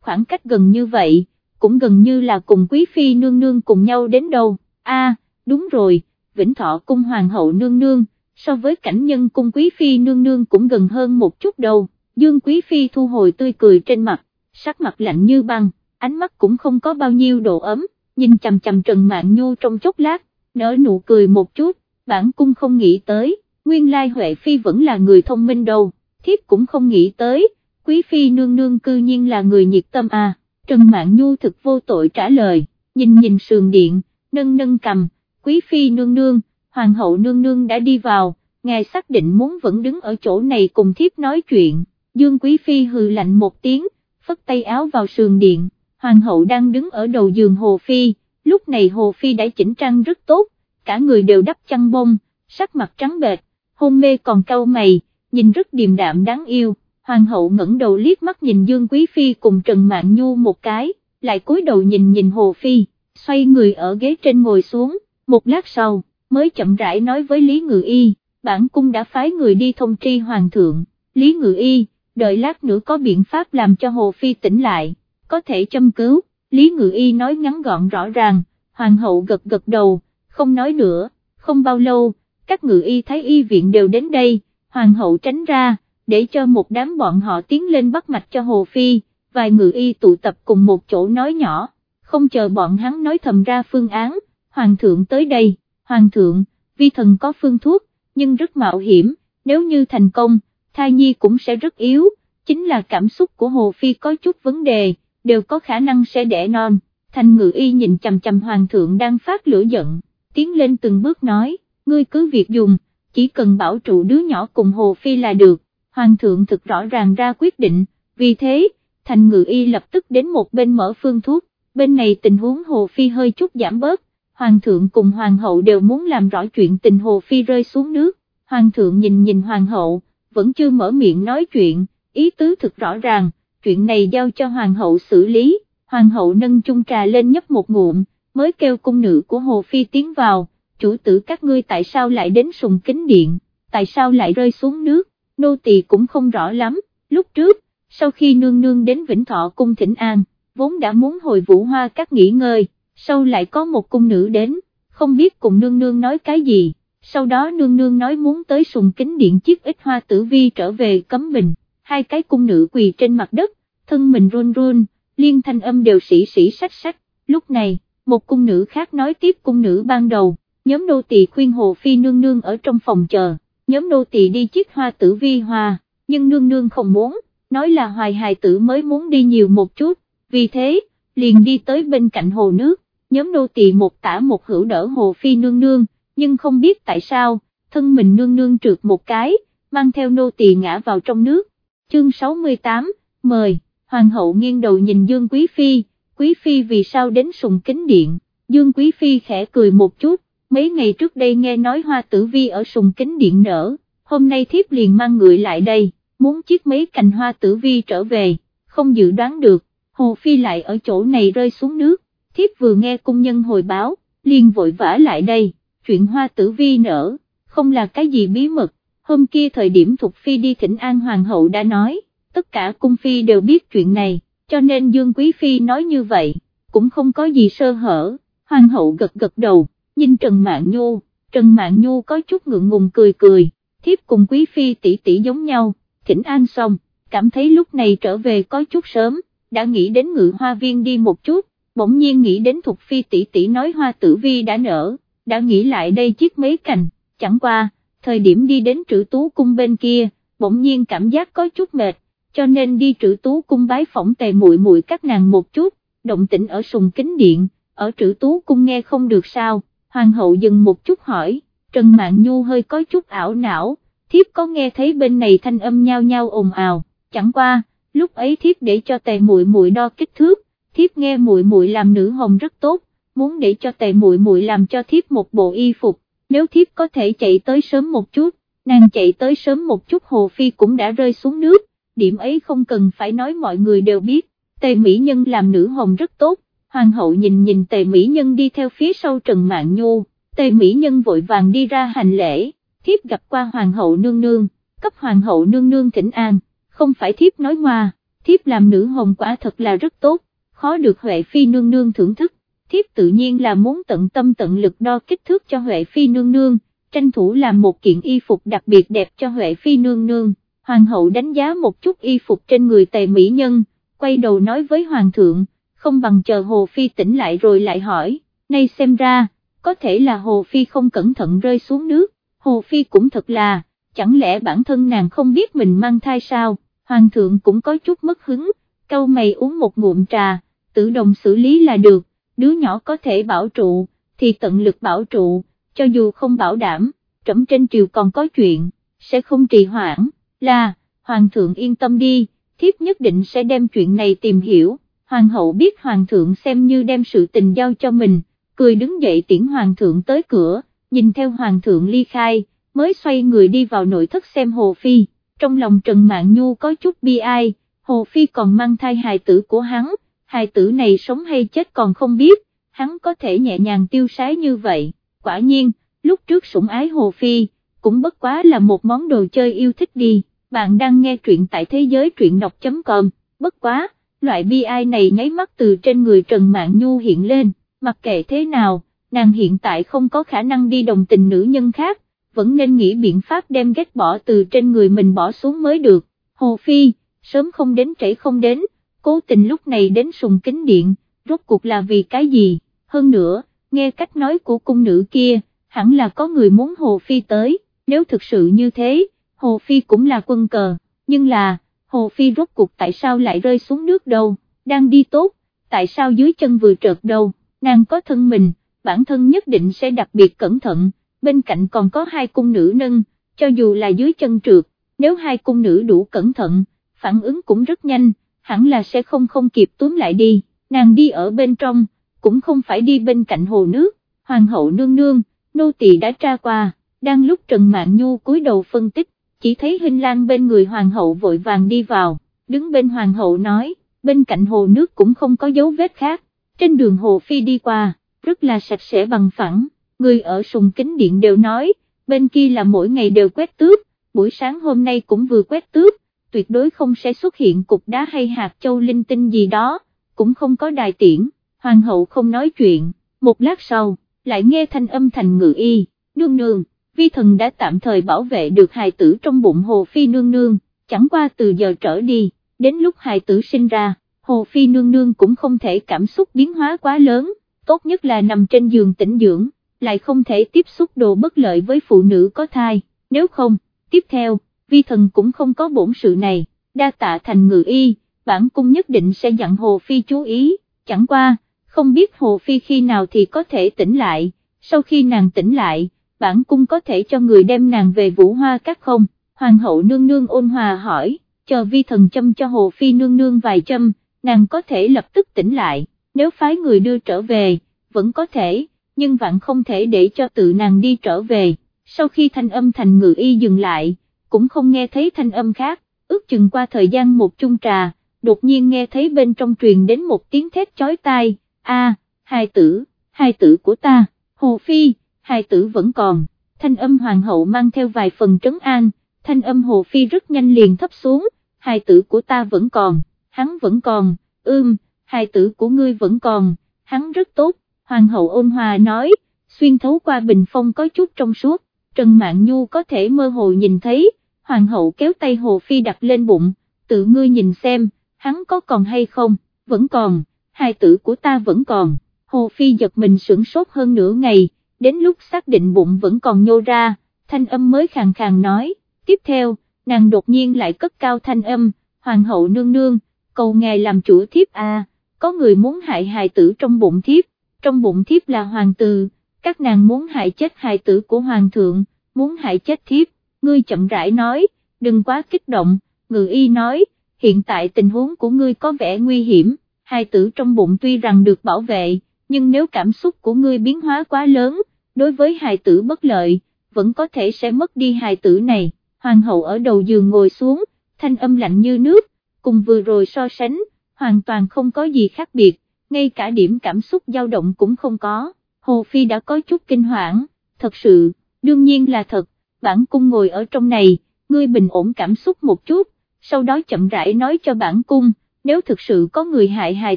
khoảng cách gần như vậy, cũng gần như là cùng quý phi nương nương cùng nhau đến đâu, a đúng rồi, vĩnh thọ cung hoàng hậu nương nương, so với cảnh nhân cung quý phi nương nương cũng gần hơn một chút đâu, dương quý phi thu hồi tươi cười trên mặt, sắc mặt lạnh như băng, ánh mắt cũng không có bao nhiêu độ ấm, nhìn chầm chầm Trần Mạn Nhu trong chốc lát, nở nụ cười một chút, bản cung không nghĩ tới, nguyên lai Huệ Phi vẫn là người thông minh đâu, thiếp cũng không nghĩ tới, quý Phi nương nương cư nhiên là người nhiệt tâm à, Trần Mạn Nhu thực vô tội trả lời, nhìn nhìn sườn điện, nâng nâng cầm, quý Phi nương nương, Hoàng hậu nương nương đã đi vào, ngài xác định muốn vẫn đứng ở chỗ này cùng thiếp nói chuyện, Dương Quý Phi hừ lạnh một tiếng, phất tay áo vào sườn điện, Hoàng hậu đang đứng ở đầu giường Hồ Phi, lúc này Hồ Phi đã chỉnh trang rất tốt, cả người đều đắp chăn bông, sắc mặt trắng bệch, hôn mê còn cau mày, nhìn rất điềm đạm đáng yêu, hoàng hậu ngẩng đầu liếc mắt nhìn Dương Quý Phi cùng Trần Mạn Nhu một cái, lại cúi đầu nhìn nhìn Hồ Phi, xoay người ở ghế trên ngồi xuống, một lát sau, mới chậm rãi nói với Lý Ngự Y, bản cung đã phái người đi thông tri hoàng thượng, Lý Ngự Y, đợi lát nữa có biện pháp làm cho Hồ Phi tỉnh lại, có thể châm cứu, Lý Ngự Y nói ngắn gọn rõ ràng, hoàng hậu gật gật đầu, không nói nữa, không bao lâu, các ngự y thấy y viện đều đến đây, hoàng hậu tránh ra, để cho một đám bọn họ tiến lên bắt mạch cho Hồ Phi, vài ngự y tụ tập cùng một chỗ nói nhỏ, không chờ bọn hắn nói thầm ra phương án, hoàng thượng tới đây, hoàng thượng, vi thần có phương thuốc, nhưng rất mạo hiểm, nếu như thành công, thai nhi cũng sẽ rất yếu, chính là cảm xúc của Hồ Phi có chút vấn đề, đều có khả năng sẽ đẻ non, thành ngự y nhìn chầm chầm hoàng thượng đang phát lửa giận tiến lên từng bước nói, ngươi cứ việc dùng, chỉ cần bảo trụ đứa nhỏ cùng Hồ Phi là được, Hoàng thượng thực rõ ràng ra quyết định, vì thế, thành ngự y lập tức đến một bên mở phương thuốc, bên này tình huống Hồ Phi hơi chút giảm bớt, Hoàng thượng cùng Hoàng hậu đều muốn làm rõ chuyện tình Hồ Phi rơi xuống nước, Hoàng thượng nhìn nhìn Hoàng hậu, vẫn chưa mở miệng nói chuyện, ý tứ thực rõ ràng, chuyện này giao cho Hoàng hậu xử lý, Hoàng hậu nâng chung trà lên nhấp một ngụm, mới kêu cung nữ của Hồ Phi tiến vào, chủ tử các ngươi tại sao lại đến sùng kính điện, tại sao lại rơi xuống nước, nô tỳ cũng không rõ lắm, lúc trước, sau khi nương nương đến Vĩnh Thọ cung thỉnh an, vốn đã muốn hồi vũ hoa các nghỉ ngơi, sau lại có một cung nữ đến, không biết cùng nương nương nói cái gì, sau đó nương nương nói muốn tới sùng kính điện chiếc ít hoa tử vi trở về cấm bình, hai cái cung nữ quỳ trên mặt đất, thân mình run run, liên thanh âm đều sĩ sĩ sách sách, lúc này, một cung nữ khác nói tiếp cung nữ ban đầu, nhóm nô tỳ khuyên Hồ Phi nương nương ở trong phòng chờ, nhóm nô tỳ đi chiếc hoa tử vi hoa, nhưng nương nương không muốn, nói là hoài hài tử mới muốn đi nhiều một chút, vì thế, liền đi tới bên cạnh hồ nước, nhóm nô tỳ một tả một hữu đỡ Hồ Phi nương nương, nhưng không biết tại sao, thân mình nương nương trượt một cái, mang theo nô tỳ ngã vào trong nước, chương 68, mời, hoàng hậu nghiêng đầu nhìn Dương Quý Phi, Quý Phi vì sao đến sùng kính điện, Dương Quý Phi khẽ cười một chút, mấy ngày trước đây nghe nói hoa tử vi ở sùng kính điện nở, hôm nay thiếp liền mang người lại đây, muốn chiếc mấy cành hoa tử vi trở về, không dự đoán được, Hồ Phi lại ở chỗ này rơi xuống nước, thiếp vừa nghe cung nhân hồi báo, liền vội vã lại đây, chuyện hoa tử vi nở, không là cái gì bí mật, hôm kia thời điểm Thục Phi đi thỉnh An Hoàng hậu đã nói, tất cả cung phi đều biết chuyện này cho nên Dương Quý Phi nói như vậy, cũng không có gì sơ hở, hoàng hậu gật gật đầu, nhìn Trần Mạn Nhu, Trần Mạn Nhu có chút ngượng ngùng cười cười, thiếp cùng Quý Phi tỷ tỷ giống nhau, thỉnh an xong, cảm thấy lúc này trở về có chút sớm, đã nghĩ đến ngự hoa viên đi một chút, bỗng nhiên nghĩ đến Thục Phi tỷ tỷ nói hoa tử vi đã nở, đã nghĩ lại đây chiếc mấy cành, chẳng qua, thời điểm đi đến trữ tú cung bên kia, bỗng nhiên cảm giác có chút mệt, cho nên đi trữ tú cung bái phỏng tề muội muội các nàng một chút, động tĩnh ở sùng kính điện, ở trữ tú cung nghe không được sao, hoàng hậu dừng một chút hỏi, Trần mạng Nhu hơi có chút ảo não, thiếp có nghe thấy bên này thanh âm nhao nhao ồn ào, chẳng qua, lúc ấy thiếp để cho tề muội muội đo kích thước, thiếp nghe muội muội làm nữ hồng rất tốt, muốn để cho tề muội muội làm cho thiếp một bộ y phục, nếu thiếp có thể chạy tới sớm một chút, nàng chạy tới sớm một chút hồ phi cũng đã rơi xuống nước, điểm ấy không cần phải nói mọi người đều biết, tề mỹ nhân làm nữ hồng rất tốt, hoàng hậu nhìn nhìn tề mỹ nhân đi theo phía sau Trần mạng Nhu, tề mỹ nhân vội vàng đi ra hành lễ, thiếp gặp qua hoàng hậu nương nương, cấp hoàng hậu nương nương thỉnh an, không phải thiếp nói ngoa, thiếp làm nữ hồng quả thật là rất tốt, khó được Huệ Phi nương nương thưởng thức, thiếp tự nhiên là muốn tận tâm tận lực đo kích thước cho Huệ Phi nương nương, tranh thủ làm một kiện y phục đặc biệt đẹp cho Huệ Phi nương nương, hoàng hậu đánh giá một chút y phục trên người tề mỹ nhân, quay đầu nói với hoàng thượng, không bằng chờ Hồ Phi tỉnh lại rồi lại hỏi, nay xem ra, có thể là Hồ Phi không cẩn thận rơi xuống nước, Hồ Phi cũng thật là, chẳng lẽ bản thân nàng không biết mình mang thai sao, hoàng thượng cũng có chút mất hứng, câu mày uống một ngụm trà, tự động xử lý là được, đứa nhỏ có thể bảo trụ, thì tận lực bảo trụ, cho dù không bảo đảm, trẫm trên triều còn có chuyện, sẽ không trì hoãn, là, hoàng thượng yên tâm đi, thiếp nhất định sẽ đem chuyện này tìm hiểu, hoàng hậu biết hoàng thượng xem như đem sự tình giao cho mình, cười đứng dậy tiễn hoàng thượng tới cửa, nhìn theo hoàng thượng ly khai, mới xoay người đi vào nội thất xem Hồ Phi, trong lòng Trần mạng Nhu có chút bi ai, Hồ Phi còn mang thai hài tử của hắn, hài tử này sống hay chết còn không biết, hắn có thể nhẹ nhàng tiêu sái như vậy, quả nhiên, lúc trước sủng ái Hồ Phi, cũng bất quá là một món đồ chơi yêu thích đi, bạn đang nghe truyện tại thế giới truyện đọc.com, bất quá, loại bi ai này nháy mắt từ trên người Trần Mạn Nhu hiện lên, mặc kệ thế nào, nàng hiện tại không có khả năng đi đồng tình nữ nhân khác, vẫn nên nghĩ biện pháp đem ghét bỏ từ trên người mình bỏ xuống mới được, Hồ Phi, sớm không đến trễ không đến, cố tình lúc này đến sùng kính điện, rốt cuộc là vì cái gì, hơn nữa, nghe cách nói của cung nữ kia, hẳn là có người muốn Hồ Phi tới, nếu thực sự như thế, Hồ Phi cũng là quân cờ, nhưng là, Hồ Phi rốt cuộc tại sao lại rơi xuống nước đâu, đang đi tốt, tại sao dưới chân vừa trượt đâu, nàng có thân mình, bản thân nhất định sẽ đặc biệt cẩn thận, bên cạnh còn có hai cung nữ nâng, cho dù là dưới chân trượt, nếu hai cung nữ đủ cẩn thận, phản ứng cũng rất nhanh, hẳn là sẽ không không kịp túm lại đi, nàng đi ở bên trong, cũng không phải đi bên cạnh hồ nước, hoàng hậu nương nương, nô tỳ đã tra qua, đang lúc Trần Mạn Nhu cúi đầu phân tích, chỉ thấy hình lang bên người hoàng hậu vội vàng đi vào, đứng bên hoàng hậu nói, bên cạnh hồ nước cũng không có dấu vết khác, trên đường hồ phi đi qua, rất là sạch sẽ bằng phẳng, người ở sùng kính điện đều nói, bên kia là mỗi ngày đều quét tước, buổi sáng hôm nay cũng vừa quét tước, tuyệt đối không sẽ xuất hiện cục đá hay hạt châu linh tinh gì đó, cũng không có đài tiễn, hoàng hậu không nói chuyện, một lát sau, lại nghe thanh âm thành ngự y, nương nương, vi thần đã tạm thời bảo vệ được hài tử trong bụng hồ phi nương nương, chẳng qua từ giờ trở đi, đến lúc hài tử sinh ra, hồ phi nương nương cũng không thể cảm xúc biến hóa quá lớn, tốt nhất là nằm trên giường tĩnh dưỡng, lại không thể tiếp xúc đồ bất lợi với phụ nữ có thai, nếu không, tiếp theo, vi thần cũng không có bổn sự này, đa tạ thành ngự y, bản cung nhất định sẽ dặn Hồ Phi chú ý, chẳng qua, không biết Hồ Phi khi nào thì có thể tỉnh lại, sau khi nàng tỉnh lại, bản cung có thể cho người đem nàng về vũ hoa các không, hoàng hậu nương nương ôn hòa hỏi, chờ vi thần châm cho Hồ Phi nương nương vài châm, nàng có thể lập tức tỉnh lại, nếu phái người đưa trở về, vẫn có thể, nhưng vạn không thể để cho tự nàng đi trở về, sau khi thanh âm thành ngự y dừng lại, cũng không nghe thấy thanh âm khác, ước chừng qua thời gian một chung trà, đột nhiên nghe thấy bên trong truyền đến một tiếng thét chói tai, a, hai tử, hai tử của ta, Hồ Phi, hai tử vẫn còn, thanh âm hoàng hậu mang theo vài phần trấn an, thanh âm Hồ Phi rất nhanh liền thấp xuống, hai tử của ta vẫn còn, hắn vẫn còn, ưm, hai tử của ngươi vẫn còn, hắn rất tốt, hoàng hậu ôn hòa nói, xuyên thấu qua bình phong có chút trong suốt, Trần Mạn Nhu có thể mơ hồ nhìn thấy, hoàng hậu kéo tay Hồ Phi đặt lên bụng, tự ngươi nhìn xem, hắn có còn hay không, vẫn còn, hai tử của ta vẫn còn, Hồ Phi giật mình sửng sốt hơn nửa ngày, đến lúc xác định bụng vẫn còn nhô ra, thanh âm mới khàn khàn nói, tiếp theo, nàng đột nhiên lại cất cao thanh âm, hoàng hậu nương nương, cầu ngài làm chủ thiếp a, có người muốn hại hài tử trong bụng thiếp, trong bụng thiếp là hoàng tử, các nàng muốn hại chết hài tử của hoàng thượng, muốn hại chết thiếp, ngươi chậm rãi nói, đừng quá kích động, ngự y nói, hiện tại tình huống của ngươi có vẻ nguy hiểm, hài tử trong bụng tuy rằng được bảo vệ, nhưng nếu cảm xúc của ngươi biến hóa quá lớn, đối với hài tử bất lợi, vẫn có thể sẽ mất đi hài tử này, hoàng hậu ở đầu giường ngồi xuống, thanh âm lạnh như nước, cùng vừa rồi so sánh, hoàn toàn không có gì khác biệt, ngay cả điểm cảm xúc dao động cũng không có, Hồ Phi đã có chút kinh hoảng, thật sự, đương nhiên là thật, bản cung ngồi ở trong này, ngươi bình ổn cảm xúc một chút, sau đó chậm rãi nói cho bản cung, nếu thực sự có người hại hài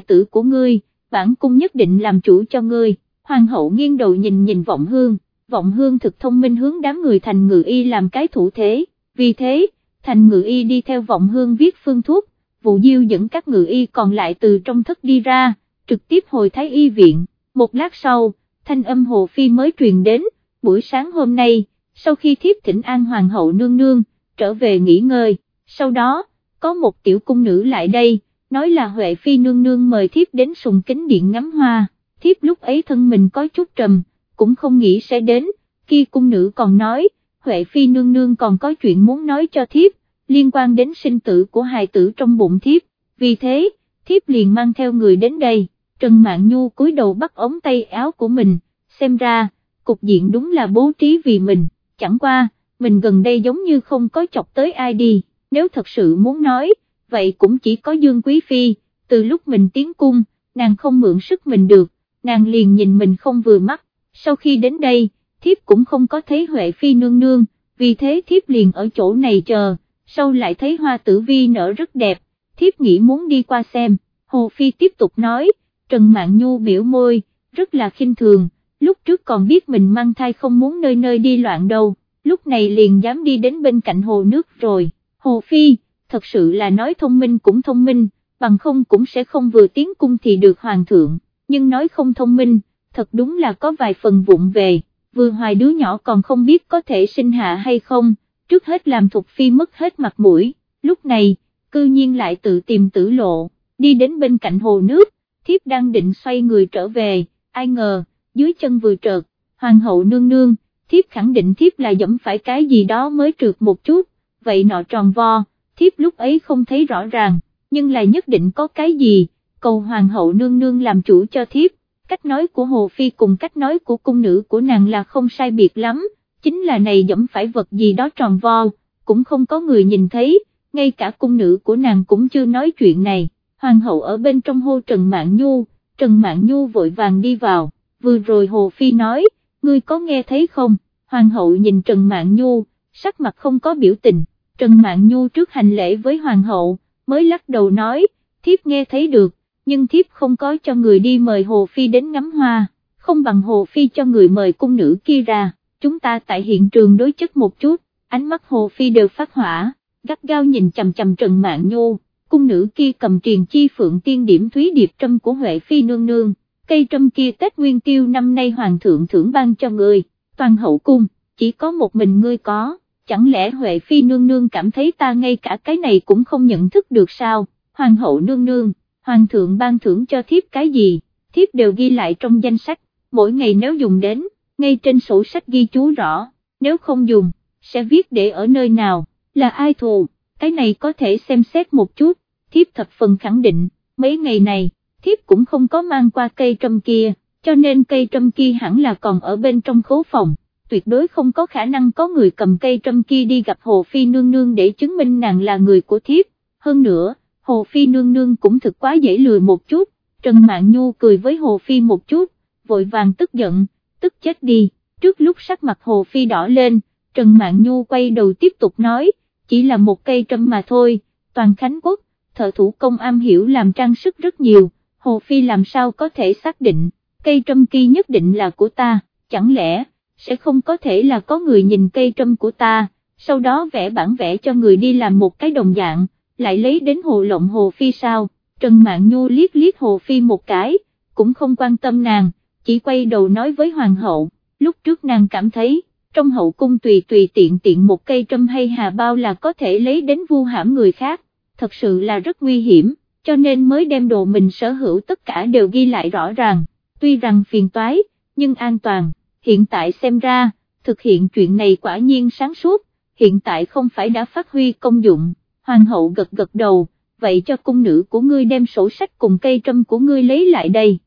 tử của ngươi, bản cung nhất định làm chủ cho ngươi, hoàng hậu nghiêng đầu nhìn nhìn vọng hương, vọng hương thực thông minh hướng đám người thành ngự y làm cái thủ thế, vì thế, thành ngự y đi theo vọng hương viết phương thuốc, vụ diêu dẫn các ngự y còn lại từ trong thất đi ra, trực tiếp hồi thái y viện, một lát sau, thanh âm hồ phi mới truyền đến, buổi sáng hôm nay, sau khi thiếp thỉnh an hoàng hậu nương nương, trở về nghỉ ngơi, sau đó, có một tiểu cung nữ lại đây, nói là Huệ Phi nương nương mời thiếp đến sùng kính điện ngắm hoa, thiếp lúc ấy thân mình có chút trầm, cũng không nghĩ sẽ đến, khi cung nữ còn nói, Huệ Phi nương nương còn có chuyện muốn nói cho thiếp, liên quan đến sinh tử của hài tử trong bụng thiếp, vì thế, thiếp liền mang theo người đến đây, Trần Mạn Nhu cúi đầu bắt ống tay áo của mình, xem ra, cục diện đúng là bố trí vì mình, chẳng qua, mình gần đây giống như không có chọc tới ai đi, nếu thật sự muốn nói, vậy cũng chỉ có Dương Quý Phi, từ lúc mình tiến cung, nàng không mượn sức mình được, nàng liền nhìn mình không vừa mắt, sau khi đến đây, thiếp cũng không có thấy Huệ Phi nương nương, vì thế thiếp liền ở chỗ này chờ, sau lại thấy hoa tử vi nở rất đẹp, thiếp nghĩ muốn đi qua xem, Hồ Phi tiếp tục nói, Trần Mạn Nhu biểu môi, rất là khinh thường, lúc trước còn biết mình mang thai không muốn nơi nơi đi loạn đâu, lúc này liền dám đi đến bên cạnh hồ nước rồi, Hồ Phi, thật sự là nói thông minh cũng thông minh, bằng không cũng sẽ không vừa tiến cung thì được hoàng thượng, nhưng nói không thông minh, thật đúng là có vài phần vụng về, vừa hoài đứa nhỏ còn không biết có thể sinh hạ hay không, trước hết làm Thục Phi mất hết mặt mũi, lúc này, cư nhiên lại tự tìm tử lộ, đi đến bên cạnh hồ nước, thiếp đang định xoay người trở về, ai ngờ, dưới chân vừa trợt, hoàng hậu nương nương, thiếp khẳng định thiếp là dẫm phải cái gì đó mới trượt một chút, vậy nọ tròn vo, thiếp lúc ấy không thấy rõ ràng, nhưng là nhất định có cái gì, cầu hoàng hậu nương nương làm chủ cho thiếp, cách nói của Hồ Phi cùng cách nói của cung nữ của nàng là không sai biệt lắm, chính là này dẫm phải vật gì đó tròn vo, cũng không có người nhìn thấy, ngay cả cung nữ của nàng cũng chưa nói chuyện này, hoàng hậu ở bên trong hô Trần mạng Nhu, Trần mạng Nhu vội vàng đi vào, vừa rồi Hồ Phi nói, ngươi có nghe thấy không, hoàng hậu nhìn Trần Mạn Nhu, sắc mặt không có biểu tình, Trần Mạn Nhu trước hành lễ với hoàng hậu, mới lắc đầu nói, thiếp nghe thấy được, nhưng thiếp không có cho người đi mời Hồ Phi đến ngắm hoa, không bằng Hồ Phi cho người mời cung nữ kia ra, chúng ta tại hiện trường đối chất một chút, ánh mắt Hồ Phi đều phát hỏa, gắt gao nhìn chầm chầm Trần Mạn Nhu, cung nữ kia cầm triền chi phượng tiên điểm thúy điệp trâm của Huệ Phi nương nương, cây trâm kia Tết Nguyên Tiêu năm nay Hoàng thượng thưởng ban cho người, toàn hậu cung, chỉ có một mình ngươi có. Chẳng lẽ Huệ Phi nương nương cảm thấy ta ngay cả cái này cũng không nhận thức được sao, hoàng hậu nương nương, hoàng thượng ban thưởng cho thiếp cái gì, thiếp đều ghi lại trong danh sách, mỗi ngày nếu dùng đến, ngay trên sổ sách ghi chú rõ, nếu không dùng, sẽ viết để ở nơi nào, là ai thù, cái này có thể xem xét một chút, thiếp thập phần khẳng định, mấy ngày này, thiếp cũng không có mang qua cây trâm kia, cho nên cây trâm kia hẳn là còn ở bên trong khố phòng tuyệt đối không có khả năng có người cầm cây trâm kia đi gặp Hồ Phi Nương Nương để chứng minh nàng là người của thiếp, hơn nữa, Hồ Phi Nương Nương cũng thực quá dễ lừa một chút, Trần Mạn Nhu cười với Hồ Phi một chút, vội vàng tức giận, tức chết đi, trước lúc sắc mặt Hồ Phi đỏ lên, Trần Mạn Nhu quay đầu tiếp tục nói, chỉ là một cây trâm mà thôi, toàn Khánh Quốc, thợ thủ công am hiểu làm trang sức rất nhiều, Hồ Phi làm sao có thể xác định, cây trâm kia nhất định là của ta, chẳng lẽ sẽ không có thể là có người nhìn cây trâm của ta, sau đó vẽ bản vẽ cho người đi làm một cái đồng dạng, lại lấy đến hồ lộng hồ phi sao, Trần Mạn Nhu liếc liếc hồ phi một cái, cũng không quan tâm nàng, chỉ quay đầu nói với hoàng hậu, lúc trước nàng cảm thấy, trong hậu cung tùy tùy tiện tiện một cây trâm hay hà bao là có thể lấy đến vu hãm người khác, thật sự là rất nguy hiểm, cho nên mới đem đồ mình sở hữu tất cả đều ghi lại rõ ràng, tuy rằng phiền toái, nhưng an toàn. Hiện tại xem ra, thực hiện chuyện này quả nhiên sáng suốt, hiện tại không phải đã phát huy công dụng, hoàng hậu gật gật đầu, vậy cho cung nữ của ngươi đem sổ sách cùng cây trâm của ngươi lấy lại đây.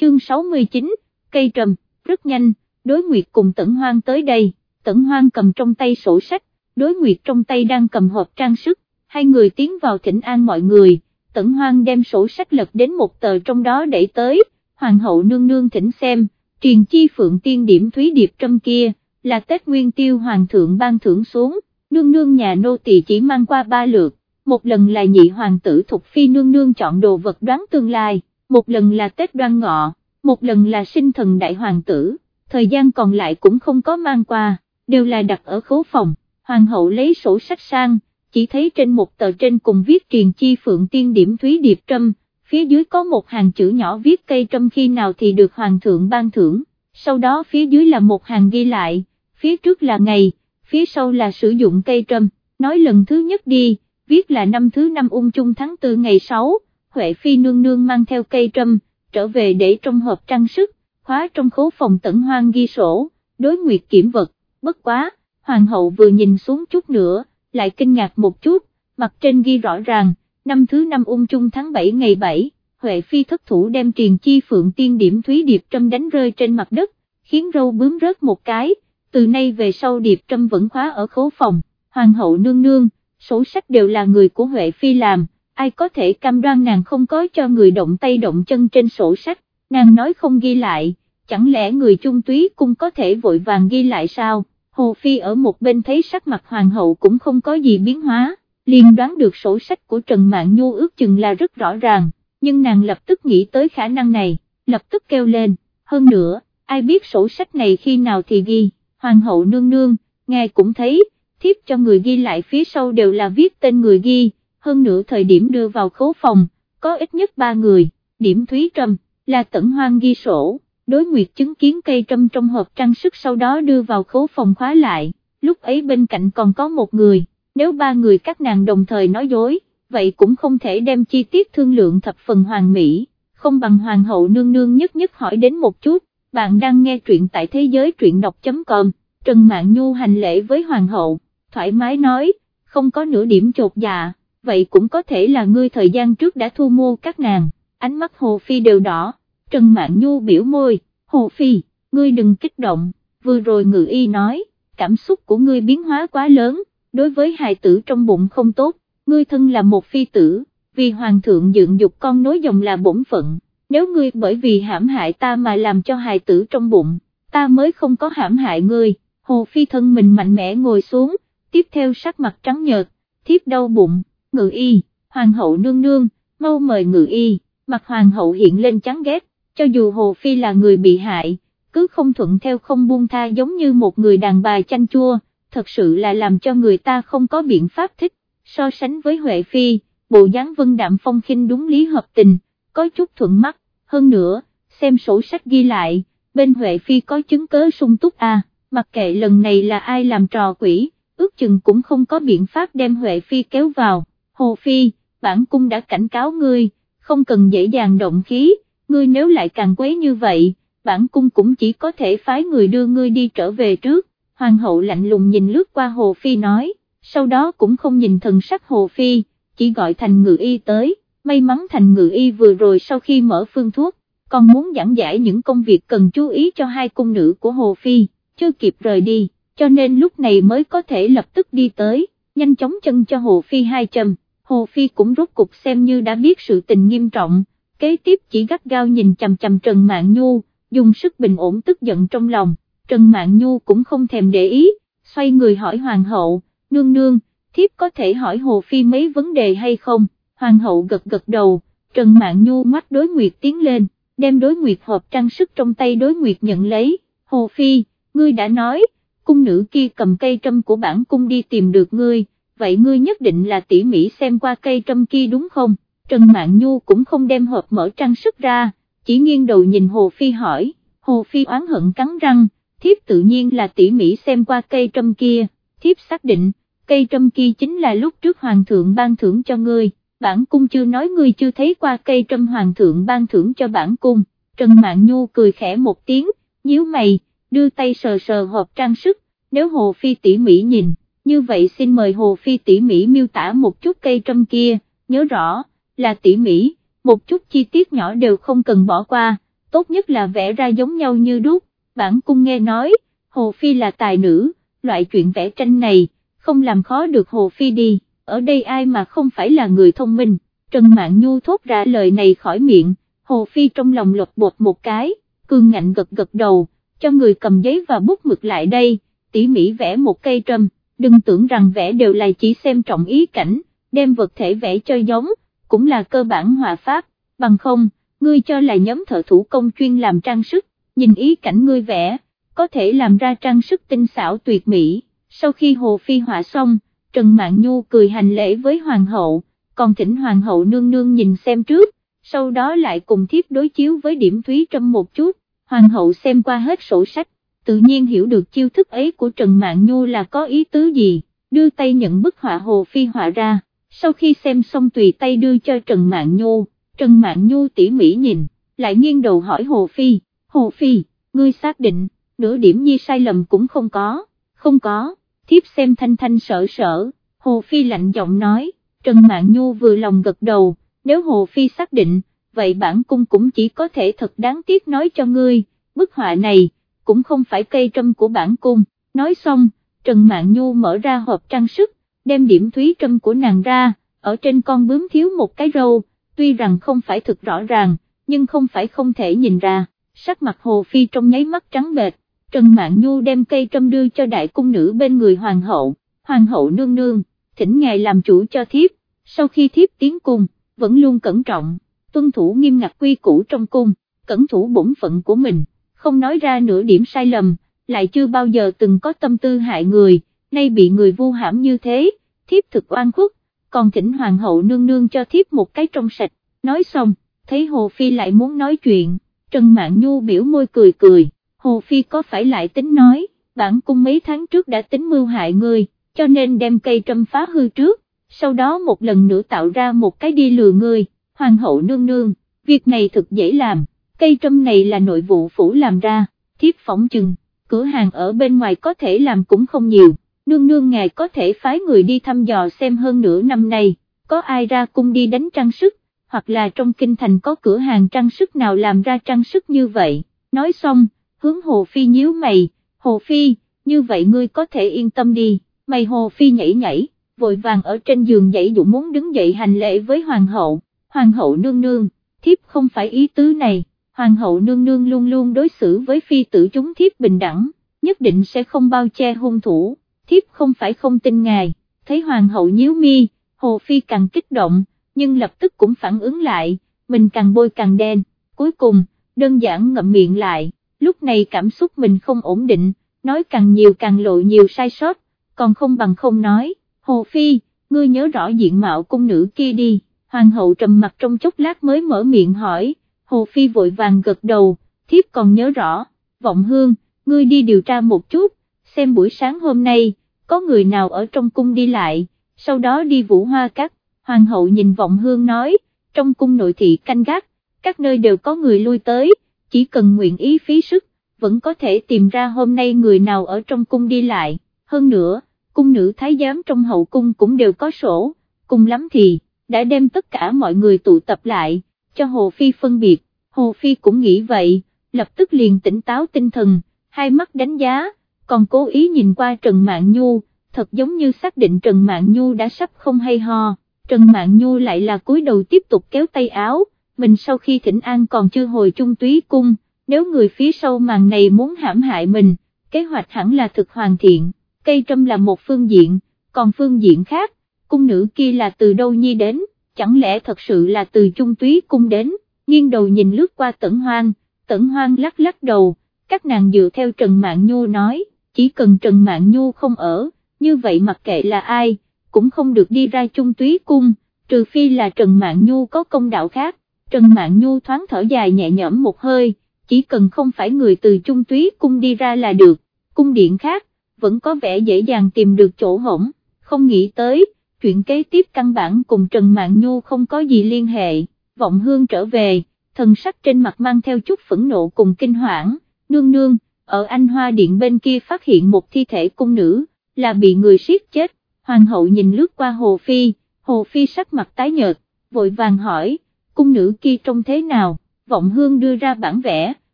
Chương 69, cây trầm, rất nhanh, đối nguyệt cùng tẩn hoang tới đây, tẩn hoang cầm trong tay sổ sách, đối nguyệt trong tay đang cầm hộp trang sức, hai người tiến vào thỉnh an mọi người, tẩn hoang đem sổ sách lật đến một tờ trong đó đẩy tới, hoàng hậu nương nương thỉnh xem truyền chi phượng tiên điểm thúy điệp trâm kia, là Tết Nguyên Tiêu Hoàng thượng ban thưởng xuống, nương nương nhà nô tỳ chỉ mang qua ba lượt, một lần là nhị hoàng tử Thục Phi nương nương chọn đồ vật đoán tương lai, một lần là Tết đoan ngọ, một lần là sinh thần đại hoàng tử, thời gian còn lại cũng không có mang qua, đều là đặt ở khố phòng, hoàng hậu lấy sổ sách sang, chỉ thấy trên một tờ trên cùng viết truyền chi phượng tiên điểm thúy điệp trâm, phía dưới có một hàng chữ nhỏ viết cây trâm khi nào thì được hoàng thượng ban thưởng, sau đó phía dưới là một hàng ghi lại, phía trước là ngày, phía sau là sử dụng cây trâm, nói lần thứ nhất đi, viết là năm thứ năm ung chung tháng 4 ngày 6, Huệ Phi nương nương mang theo cây trâm, trở về để trong hộp trang sức, khóa trong khố phòng tẩn hoang ghi sổ, đối nguyệt kiểm vật, bất quá, hoàng hậu vừa nhìn xuống chút nữa, lại kinh ngạc một chút, mặt trên ghi rõ ràng, năm thứ năm ung chung tháng 7 ngày 7, Huệ Phi thất thủ đem triền chi phượng tiên điểm thúy điệp trâm đánh rơi trên mặt đất, khiến râu bướm rớt một cái, từ nay về sau điệp trâm vẫn khóa ở khố phòng, hoàng hậu nương nương, sổ sách đều là người của Huệ Phi làm, ai có thể cam đoan nàng không có cho người động tay động chân trên sổ sách, nàng nói không ghi lại, chẳng lẽ người chung túy cung có thể vội vàng ghi lại sao, Hồ Phi ở một bên thấy sắc mặt hoàng hậu cũng không có gì biến hóa, liền đoán được sổ sách của Trần Mạn Nhu ước chừng là rất rõ ràng, nhưng nàng lập tức nghĩ tới khả năng này, lập tức kêu lên, hơn nữa, ai biết sổ sách này khi nào thì ghi, hoàng hậu nương nương, ngài cũng thấy, thiếp cho người ghi lại phía sau đều là viết tên người ghi, hơn nữa thời điểm đưa vào khố phòng, có ít nhất ba người, điểm Thúy Trâm, là tẩn hoang ghi sổ, đối nguyệt chứng kiến cây trâm trong hộp trang sức sau đó đưa vào khố phòng khóa lại, lúc ấy bên cạnh còn có một người, nếu ba người các nàng đồng thời nói dối, vậy cũng không thể đem chi tiết thương lượng thập phần hoàn mỹ, không bằng hoàng hậu nương nương nhất nhất hỏi đến một chút, bạn đang nghe truyện tại thế giới truyện đọc.com, Trần Mạn Nhu hành lễ với hoàng hậu, thoải mái nói, không có nửa điểm chột dạ vậy cũng có thể là ngươi thời gian trước đã thu mua các nàng, ánh mắt Hồ Phi đều đỏ, Trần Mạn Nhu biểu môi, Hồ Phi, ngươi đừng kích động, vừa rồi ngự y nói, cảm xúc của ngươi biến hóa quá lớn, đối với hài tử trong bụng không tốt, ngươi thân là một phi tử, vì hoàng thượng dựng dục con nối dòng là bổn phận, nếu ngươi bởi vì hãm hại ta mà làm cho hài tử trong bụng, ta mới không có hãm hại ngươi, Hồ Phi thân mình mạnh mẽ ngồi xuống, tiếp theo sắc mặt trắng nhợt, thiếp đau bụng, ngự y, hoàng hậu nương nương, mau mời ngự y, mặt hoàng hậu hiện lên chán ghét, cho dù Hồ Phi là người bị hại, cứ không thuận theo không buông tha giống như một người đàn bà chanh chua, thật sự là làm cho người ta không có biện pháp thích, so sánh với Huệ Phi, bộ dáng vân đạm phong khinh đúng lý hợp tình, có chút thuận mắt, hơn nữa, xem sổ sách ghi lại, bên Huệ Phi có chứng cớ sung túc à, mặc kệ lần này là ai làm trò quỷ, ước chừng cũng không có biện pháp đem Huệ Phi kéo vào. Hồ Phi, bản cung đã cảnh cáo ngươi, không cần dễ dàng động khí, ngươi nếu lại càng quấy như vậy, bản cung cũng chỉ có thể phái người đưa ngươi đi trở về trước, hoàng hậu lạnh lùng nhìn lướt qua Hồ Phi nói, sau đó cũng không nhìn thần sắc Hồ Phi, chỉ gọi thành ngự y tới, may mắn thành ngự y vừa rồi sau khi mở phương thuốc, còn muốn giảng giải những công việc cần chú ý cho hai cung nữ của Hồ Phi, chưa kịp rời đi, cho nên lúc này mới có thể lập tức đi tới, nhanh chóng chân cho Hồ Phi hai châm. Hồ Phi cũng rốt cục xem như đã biết sự tình nghiêm trọng, kế tiếp chỉ gắt gao nhìn chằm chằm Trần Mạn Nhu, dùng sức bình ổn tức giận trong lòng, Trần Mạn Nhu cũng không thèm để ý, xoay người hỏi Hoàng hậu, nương nương, thiếp có thể hỏi Hồ Phi mấy vấn đề hay không, Hoàng hậu gật gật đầu, Trần Mạn Nhu mắt đối nguyệt tiến lên, đem đối nguyệt hộp trang sức trong tay đối nguyệt nhận lấy, Hồ Phi, ngươi đã nói, cung nữ kia cầm cây trâm của bản cung đi tìm được ngươi, vậy ngươi nhất định là tỉ mỉ xem qua cây trâm kia đúng không? Trần Mạn Nhu cũng không đem hộp mở trang sức ra, chỉ nghiêng đầu nhìn Hồ Phi hỏi, Hồ Phi oán hận cắn răng, thiếp tự nhiên là tỉ mỉ xem qua cây trâm kia, thiếp xác định, cây trâm kia chính là lúc trước Hoàng thượng ban thưởng cho ngươi, bản cung chưa nói ngươi chưa thấy qua cây trâm Hoàng thượng ban thưởng cho bản cung, Trần Mạn Nhu cười khẽ một tiếng, nhíu mày, đưa tay sờ sờ hộp trang sức, nếu Hồ Phi tỉ mỉ nhìn như vậy xin mời Hồ Phi tỉ mỉ miêu tả một chút cây trâm kia, nhớ rõ, là tỉ mỉ, một chút chi tiết nhỏ đều không cần bỏ qua, tốt nhất là vẽ ra giống nhau như đúc, bản cung nghe nói, Hồ Phi là tài nữ, loại chuyện vẽ tranh này, không làm khó được Hồ Phi đi, ở đây ai mà không phải là người thông minh, Trần mạng Nhu thốt ra lời này khỏi miệng, Hồ Phi trong lòng lột bột một cái, cương ngạnh gật gật đầu, cho người cầm giấy và bút mực lại đây, tỉ mỉ vẽ một cây trâm đừng tưởng rằng vẽ đều là chỉ xem trọng ý cảnh, đem vật thể vẽ cho giống, cũng là cơ bản hòa pháp, bằng không, ngươi cho là nhóm thợ thủ công chuyên làm trang sức, nhìn ý cảnh ngươi vẽ, có thể làm ra trang sức tinh xảo tuyệt mỹ, sau khi Hồ Phi họa xong, Trần Mạn Nhu cười hành lễ với Hoàng hậu, còn thỉnh Hoàng hậu nương nương nhìn xem trước, sau đó lại cùng thiếp đối chiếu với điểm thúy trâm một chút, Hoàng hậu xem qua hết sổ sách, tự nhiên hiểu được chiêu thức ấy của Trần Mạn Nhu là có ý tứ gì, đưa tay nhận bức họa Hồ Phi họa ra, sau khi xem xong tùy tay đưa cho Trần Mạn Nhu, Trần Mạn Nhu tỉ mỉ nhìn, lại nghiêng đầu hỏi Hồ Phi, Hồ Phi, ngươi xác định, nửa điểm nhi sai lầm cũng không có, không có, thiếp xem thanh thanh sợ sợ, Hồ Phi lạnh giọng nói, Trần Mạn Nhu vừa lòng gật đầu, nếu Hồ Phi xác định, vậy bản cung cũng chỉ có thể thật đáng tiếc nói cho ngươi, bức họa này, cũng không phải cây trâm của bản cung, nói xong, Trần Mạn Nhu mở ra hộp trang sức, đem điểm thúy trâm của nàng ra, ở trên con bướm thiếu một cái râu, tuy rằng không phải thực rõ ràng, nhưng không phải không thể nhìn ra, sắc mặt Hồ Phi trong nháy mắt trắng bệch, Trần Mạn Nhu đem cây trâm đưa cho đại cung nữ bên người hoàng hậu, hoàng hậu nương nương, thỉnh ngài làm chủ cho thiếp, sau khi thiếp tiến cung, vẫn luôn cẩn trọng, tuân thủ nghiêm ngặt quy củ trong cung, cẩn thủ bổn phận của mình, không nói ra nửa điểm sai lầm, lại chưa bao giờ từng có tâm tư hại người, nay bị người vu hãm như thế, thiếp thực oan khuất, còn thỉnh hoàng hậu nương nương cho thiếp một cái trong sạch, nói xong, thấy Hồ Phi lại muốn nói chuyện, Trần Mạn Nhu biểu môi cười cười, Hồ Phi có phải lại tính nói, bản cung mấy tháng trước đã tính mưu hại người, cho nên đem cây trâm phá hư trước, sau đó một lần nữa tạo ra một cái đi lừa người, hoàng hậu nương nương, việc này thực dễ làm, cây trâm này là nội vụ phủ làm ra, thiếp phỏng chừng, cửa hàng ở bên ngoài có thể làm cũng không nhiều, nương nương ngài có thể phái người đi thăm dò xem hơn nửa năm nay, có ai ra cung đi đánh trang sức, hoặc là trong kinh thành có cửa hàng trang sức nào làm ra trang sức như vậy, nói xong, hướng Hồ Phi nhíu mày, Hồ Phi, như vậy ngươi có thể yên tâm đi, mày Hồ Phi nhảy nhảy, vội vàng ở trên giường dậy dụ muốn đứng dậy hành lễ với Hoàng hậu, Hoàng hậu nương nương, thiếp không phải ý tứ này, Hoàng hậu nương nương luôn luôn đối xử với phi tử chúng thiếp bình đẳng, nhất định sẽ không bao che hung thủ, thiếp không phải không tin ngài, thấy Hoàng hậu nhíu mi, Hồ Phi càng kích động, nhưng lập tức cũng phản ứng lại, mình càng bôi càng đen, cuối cùng, đơn giản ngậm miệng lại, lúc này cảm xúc mình không ổn định, nói càng nhiều càng lộ nhiều sai sót, còn không bằng không nói, Hồ Phi, ngươi nhớ rõ diện mạo cung nữ kia đi, hoàng hậu trầm mặt trong chốc lát mới mở miệng hỏi, Hồ Phi vội vàng gật đầu, thiếp còn nhớ rõ, vọng hương, ngươi đi điều tra một chút, xem buổi sáng hôm nay, có người nào ở trong cung đi lại, sau đó đi vũ hoa cắt, hoàng hậu nhìn vọng hương nói, trong cung nội thị canh gác, các nơi đều có người lui tới, chỉ cần nguyện ý phí sức, vẫn có thể tìm ra hôm nay người nào ở trong cung đi lại, hơn nữa, cung nữ thái giám trong hậu cung cũng đều có sổ, cùng lắm thì, đã đem tất cả mọi người tụ tập lại, cho Hồ Phi phân biệt, Hồ Phi cũng nghĩ vậy, lập tức liền tỉnh táo tinh thần, hai mắt đánh giá, còn cố ý nhìn qua Trần Mạn Nhu, thật giống như xác định Trần Mạn Nhu đã sắp không hay ho, Trần Mạn Nhu lại là cúi đầu tiếp tục kéo tay áo, mình sau khi thỉnh an còn chưa hồi trung túy cung, nếu người phía sau màn này muốn hãm hại mình, kế hoạch hẳn là thực hoàn thiện, cây trâm là một phương diện, còn phương diện khác, cung nữ kia là từ đâu nhi đến, chẳng lẽ thật sự là từ trung túy cung đến, nghiêng đầu nhìn lướt qua tẩn hoang, tẩn hoang lắc lắc đầu, các nàng dựa theo Trần Mạn Nhu nói, chỉ cần Trần Mạn Nhu không ở, như vậy mặc kệ là ai, cũng không được đi ra trung túy cung, trừ phi là Trần Mạn Nhu có công đạo khác, Trần Mạn Nhu thoáng thở dài nhẹ nhõm một hơi, chỉ cần không phải người từ trung túy cung đi ra là được, cung điện khác, vẫn có vẻ dễ dàng tìm được chỗ hổng, không nghĩ tới, chuyện kế tiếp căn bản cùng Trần Mạn Nhu không có gì liên hệ, vọng hương trở về, thần sắc trên mặt mang theo chút phẫn nộ cùng kinh hoảng, nương nương, ở Anh Hoa Điện bên kia phát hiện một thi thể cung nữ, là bị người siết chết, hoàng hậu nhìn lướt qua Hồ Phi, Hồ Phi sắc mặt tái nhợt, vội vàng hỏi, cung nữ kia trông thế nào, vọng hương đưa ra bản vẽ,